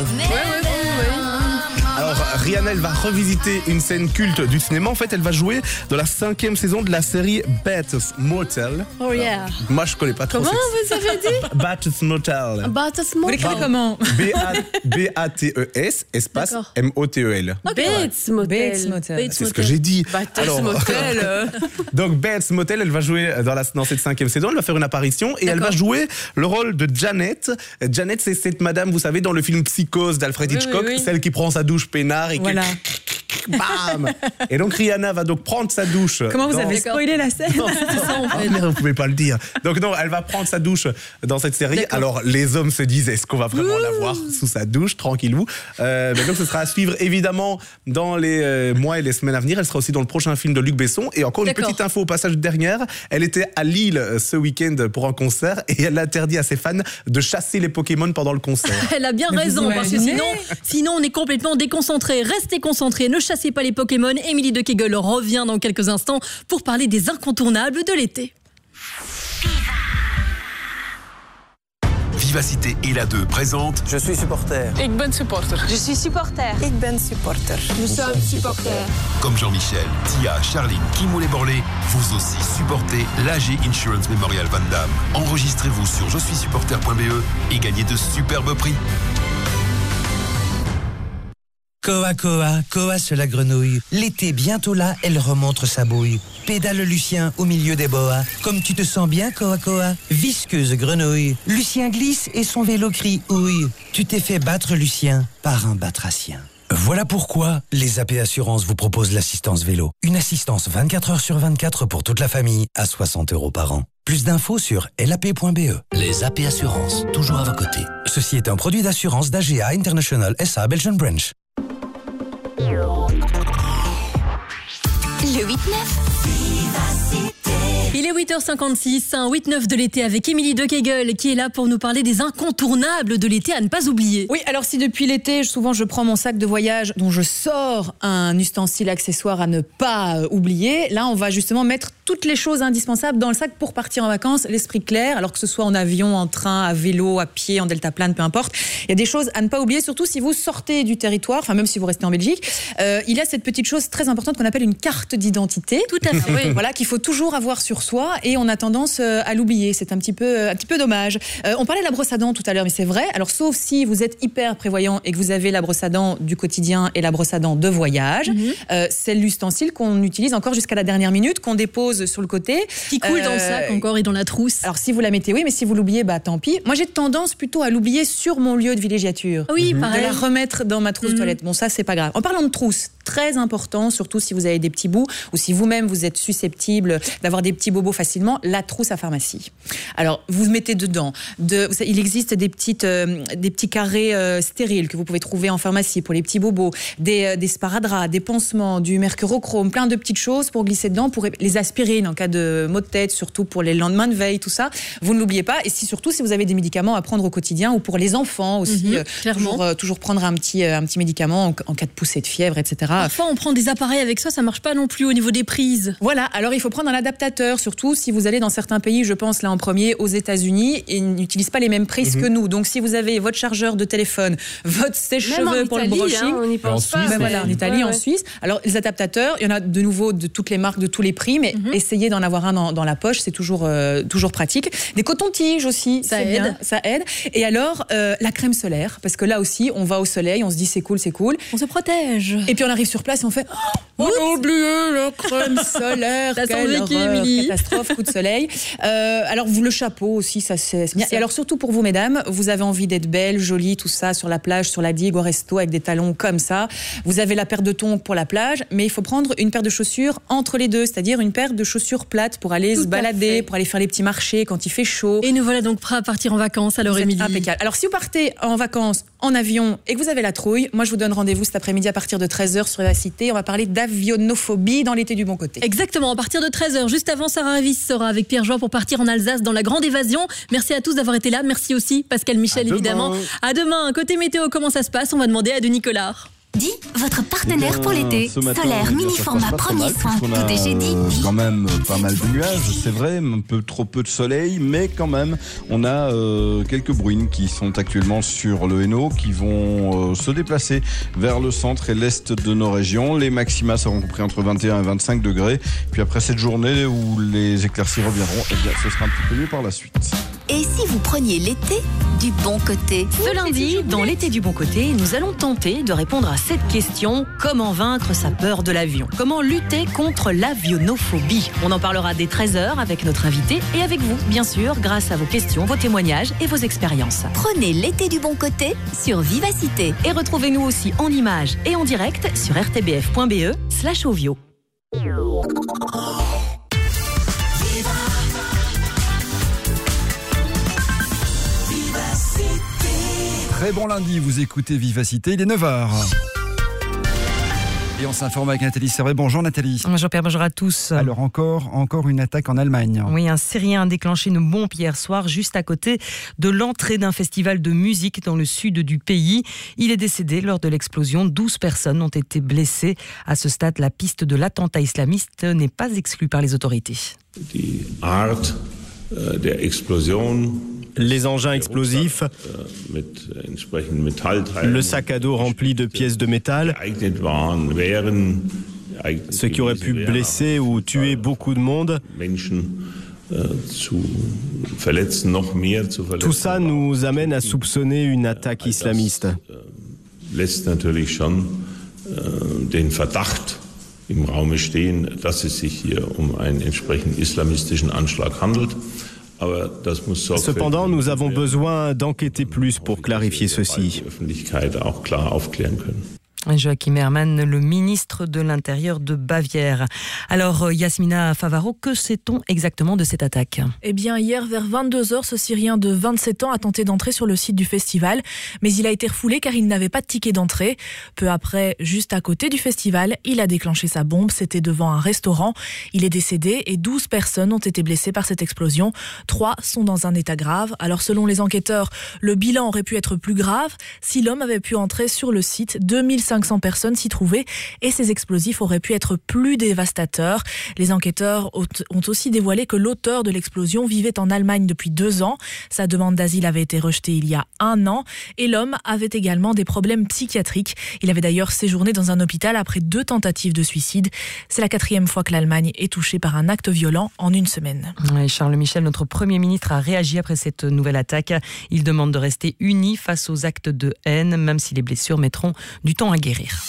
Alors, Rihanna, elle va revisiter une scène culte du cinéma. En fait, elle va jouer dans la cinquième saison de la série Bates Motel. Oh yeah. Moi, je connais pas trop. Comment vous avez dit (laughs) Bates Motel. Bates Vous l'écrivez comment B-A- B-A-T-E-S, E espace D'accord. M-O-T-E-L. Bates Motel. Bates Motel. C'est ce que j'ai dit. Bates Motel. (laughs) Donc Bates Motel, elle va jouer dans, la, dans cette cinquième saison, elle va faire une apparition et elle va jouer le rôle de Janet. Janet, c'est cette madame, vous savez, dans le film Psychose d'Alfred Hitchcock, oui, oui. celle qui prend sa douche peinard et qui... Voilà. Bam Et donc Rihanna va donc prendre sa douche. Comment vous dans- avez spoilé la scène en Ah, fait. merde, vous pouvez pas le dire. Donc non, elle va prendre sa douche dans cette série. Alors les hommes se disent est-ce qu'on va vraiment la voir sous sa douche? Tranquillou euh, mais Donc ce sera à suivre évidemment dans les euh, mois et les semaines à venir. Elle sera aussi dans le prochain film de Luc Besson. Et encore une petite info au passage dernière. Elle était à Lille euh, ce week-end pour un concert et elle a interdit à ses fans de chasser les Pokémon pendant le concert. (laughs) Elle a bien Mais raison, parce que sinon, sinon on est complètement déconcentré. Restez concentrés, ne chassez pas les Pokémon. Émilie de Kegel revient dans quelques instants pour parler des incontournables de l'été. Vivacité et la 2 présente Je suis supporter. Ik ben supporter. Je suis supporter. Ik ben supporter. Nous sommes supporters. comme Jean-Michel, Tia, Charline, Kimoulet Borlé, vous aussi supportez l'AG Insurance Memorial Van Damme. Enregistrez-vous sur je suis supporter.be et gagnez de superbes prix. Koa Koa, Koa c'est la grenouille. L'été bientôt là, elle remontre sa bouille. Pédale Lucien au milieu des boas. Comme tu te sens bien, Koa Koa Visqueuse grenouille. Lucien glisse et son vélo crie ouille. Tu t'es fait battre, Lucien, par un batracien. Voilà pourquoi les AP Assurances vous proposent l'assistance vélo. Une assistance 24 heures sur 24 pour toute la famille à 60 euros par an. Plus d'infos sur lap.be. Les AP Assurances, toujours à vos côtés. Ceci est un produit d'assurance d'AGA International SA Belgian Branch. 8-9. Il est 8h56, un 8-9 de l'été avec Émilie de Kegel qui est là pour nous parler des incontournables de l'été à ne pas oublier. Oui, alors si depuis l'été, souvent je prends mon sac de voyage dont je sors un ustensile accessoire à ne pas euh, oublier, là on va justement mettre toutes les choses indispensables dans le sac pour partir en vacances, l'esprit clair, alors que ce soit en avion, en train, à vélo, à pied, en deltaplane, peu importe. Il y a des choses à ne pas oublier, surtout si vous sortez du territoire, enfin même si vous restez en Belgique. Euh, il y a cette petite chose très importante qu'on appelle une carte d'identité. Tout à fait. (laughs) Voilà, qu'il faut toujours avoir sur soi et on a tendance euh, à l'oublier. C'est un petit peu, un petit peu dommage. Euh, on parlait de la brosse à dents tout à l'heure, mais c'est vrai. Alors, sauf si vous êtes hyper prévoyant et que vous avez la brosse à dents du quotidien et la brosse à dents de voyage, Mhm. euh, c'est l'ustensile qu'on utilise encore jusqu'à la dernière minute, qu'on dépose sur le côté. Qui coule dans le sac encore et dans la trousse. Alors, si vous la mettez, oui, mais si vous l'oubliez, bah tant pis. Moi, j'ai tendance plutôt à l'oublier sur mon lieu de villégiature. Oui, De pareil. la remettre dans ma trousse Mhm. toilette. Bon, ça, c'est pas grave. En parlant de trousse, très important, surtout si vous avez des petits bouts ou si vous-même vous êtes susceptible d'avoir des petits bobos facilement, la trousse à pharmacie. Alors, vous mettez dedans. De, il existe des, petites, euh, des petits carrés euh, stériles que vous pouvez trouver en pharmacie pour les petits bobos, des, euh, des sparadraps, des pansements, du mercurochrome, plein de petites choses pour glisser dedans, pour les aspirines en cas de maux de tête, surtout pour les lendemains de veille, tout ça. Vous ne l'oubliez pas. Et si, surtout si vous avez des médicaments à prendre au quotidien ou pour les enfants aussi, clairement. toujours, toujours prendre un petit, un petit médicament en, en cas de poussée de fièvre, etc. Parfois, on prend des appareils avec ça, ça marche pas non plus au niveau des prises. Voilà, alors il faut prendre un adaptateur, surtout si vous allez dans certains pays, je pense là en premier, aux États-Unis, ils n'utilisent pas les mêmes prises Mhm. que nous. Donc si vous avez votre chargeur de téléphone, (laughs) votre sèche-cheveux en pour le brushing, hein, on n'y pense pas, Ben voilà, en Italie, Ouais, en. Suisse. Alors les adaptateurs, il y en a de nouveau de toutes les marques, de tous les prix, mais Mhm. essayez d'en avoir un dans, dans la poche, c'est toujours euh, toujours pratique. Des cotons-tiges aussi, Ça aide. bien, ça aide. Et alors euh, la crème solaire, parce que là aussi, on va au soleil, on se dit c'est cool, c'est cool. On se protège. Et puis on arrive sur place et on fait oh, on a oublié la crème (laughs) solaire. Quelle horreur. Catastrophe, coup de soleil. Euh, alors vous le chapeau aussi, ça c'est bien. Et alors surtout pour vous mesdames, vous avez envie d'être belle, jolie, tout ça sur la plage, sur la digue, au resto avec des talons comme ça. Vous avez la paire de tongs pour la plage, mais il faut prendre une paire de chaussures entre les deux, c'est-à-dire une paire de chaussures plates pour aller Tout se à balader, pour aller faire les petits marchés quand il fait chaud. Et nous voilà donc prêts à partir en vacances, êtes Émilie. impeccable. Alors, si vous partez en vacances en avion et que vous avez la trouille, moi, je vous donne rendez-vous cet après-midi à partir de 13h sur la cité. On va parler d'avionophobie dans l'été du bon côté. Exactement, à partir de 13h, juste avant, Sarah Ravis sera avec Pierre Joie pour partir en Alsace dans la grande évasion. Merci à tous d'avoir été là. Merci aussi Pascal Michel, À demain. évidemment. À demain. Côté météo, comment ça se passe? On va demander à Denis Collard. Dis, votre partenaire pour l'été. Ce matin, Solaire, eh mini format, premier mal, soin. Tout est chez dit. euh, quand même pas mal de nuages, c'est vrai, un peu trop peu de soleil, mais quand même, on a euh, quelques bruines qui sont actuellement sur le Hainaut, qui vont euh, se déplacer vers le centre et l'est de nos régions. Les maxima seront compris entre 21 et 25 degrés. Puis après cette journée où les éclaircies reviendront, eh bien, ce sera un petit peu mieux par la suite. Et si vous preniez l'été du bon côté? Ce lundi, dans l'été du bon côté, nous allons tenter de répondre à cette question comment vaincre sa peur de l'avion? Comment lutter contre l'avionophobie? On en parlera dès 13h avec notre invité et avec vous, bien sûr, grâce à vos questions, vos témoignages et vos expériences. Prenez l'été du bon côté sur Vivacité. Et retrouvez-nous aussi en images et en direct sur rtbf.be slash ovio. Très bon lundi, vous écoutez Vivacité, il est 9h. Et on s'informe avec Nathalie Servet. Bonjour Nathalie. Bonjour Pierre, bonjour à tous. Alors encore, encore une attaque en Allemagne. Oui, un Syrien a déclenché une bombe hier soir juste à côté de l'entrée d'un festival de musique dans le sud du pays. Il est décédé lors de l'explosion. 12 personnes ont été blessées. À ce stade, la piste de l'attentat islamiste n'est pas exclue par les autorités. Die Art äh, der Explosion. Les engins explosifs, le sac à dos rempli de pièces de métal, ce qui aurait pu blesser ou tuer beaucoup de monde. Tout ça nous amène à soupçonner une attaque islamiste. äh, im Raume stehen, dass es sich hier um einen entsprechend islamistischen Anschlag. Sorgfältig Cependant, nous avons besoin d'enquêter plus pour clarifier ceci. Joachim Herrmann, le ministre de l'Intérieur de Bavière. Alors, euh, Yasmina Favaro, que sait-on exactement de cette attaque? Eh bien, hier, vers 22h, ce Syrien de 27 ans a tenté d'entrer sur le site du festival, mais il a été refoulé car il n'avait pas de ticket d'entrée. Peu après, juste à côté du festival, il a déclenché sa bombe. C'était devant un restaurant. Il est décédé et 12 personnes ont été blessées par cette explosion. Trois sont dans un état grave. Alors, selon les enquêteurs, le bilan aurait pu être plus grave si l'homme avait pu entrer sur le site. 2500 personnes s'y trouvaient et ces explosifs auraient pu être plus dévastateurs. Les enquêteurs ont aussi dévoilé que l'auteur de l'explosion vivait en Allemagne depuis deux ans. Sa demande d'asile avait été rejetée il y a un an et l'homme avait également des problèmes psychiatriques. Il avait d'ailleurs séjourné dans un hôpital après deux tentatives de suicide. C'est la quatrième fois que l'Allemagne est touchée par un acte violent en une semaine. Charles Michel, notre Premier ministre, a réagi après cette nouvelle attaque. Il demande de rester unis face aux actes de haine, même si les blessures mettront du temps à guérir.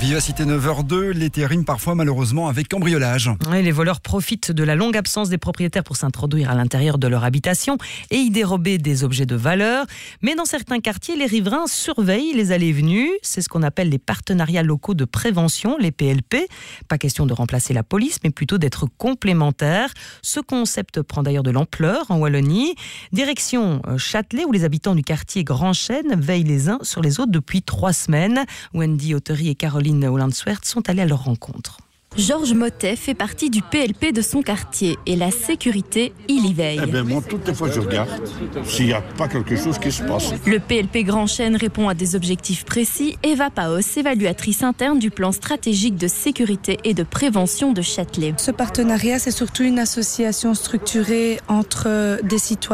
Vivacité 9h02, l'été rime parfois malheureusement avec cambriolage. Les voleurs profitent de la longue absence des propriétaires pour s'introduire à l'intérieur de leur habitation et y dérober des objets de valeur. Mais dans certains quartiers, les riverains surveillent les allées et venues. C'est ce qu'on appelle les partenariats locaux de prévention, les PLP. Pas question de remplacer la police, mais plutôt d'être complémentaires. Ce concept prend d'ailleurs de l'ampleur en Wallonie. Direction euh, Châtelet, où les habitants du quartier Grand Chêne veillent les uns sur les autres depuis trois semaines. Wendy Autery et Caroline Hollandsworth sont allés à leur rencontre. Georges Motet fait partie du PLP de son quartier et la sécurité, il y veille. Eh bien, moi, toutes les fois, je regarde s'il n'y a pas quelque chose qui se passe. Le PLP Grand Chêne répond à des objectifs précis. Eva Paos, évaluatrice interne du plan stratégique de sécurité et de prévention de Châtelet. Ce partenariat, c'est surtout une association structurée entre des citoyens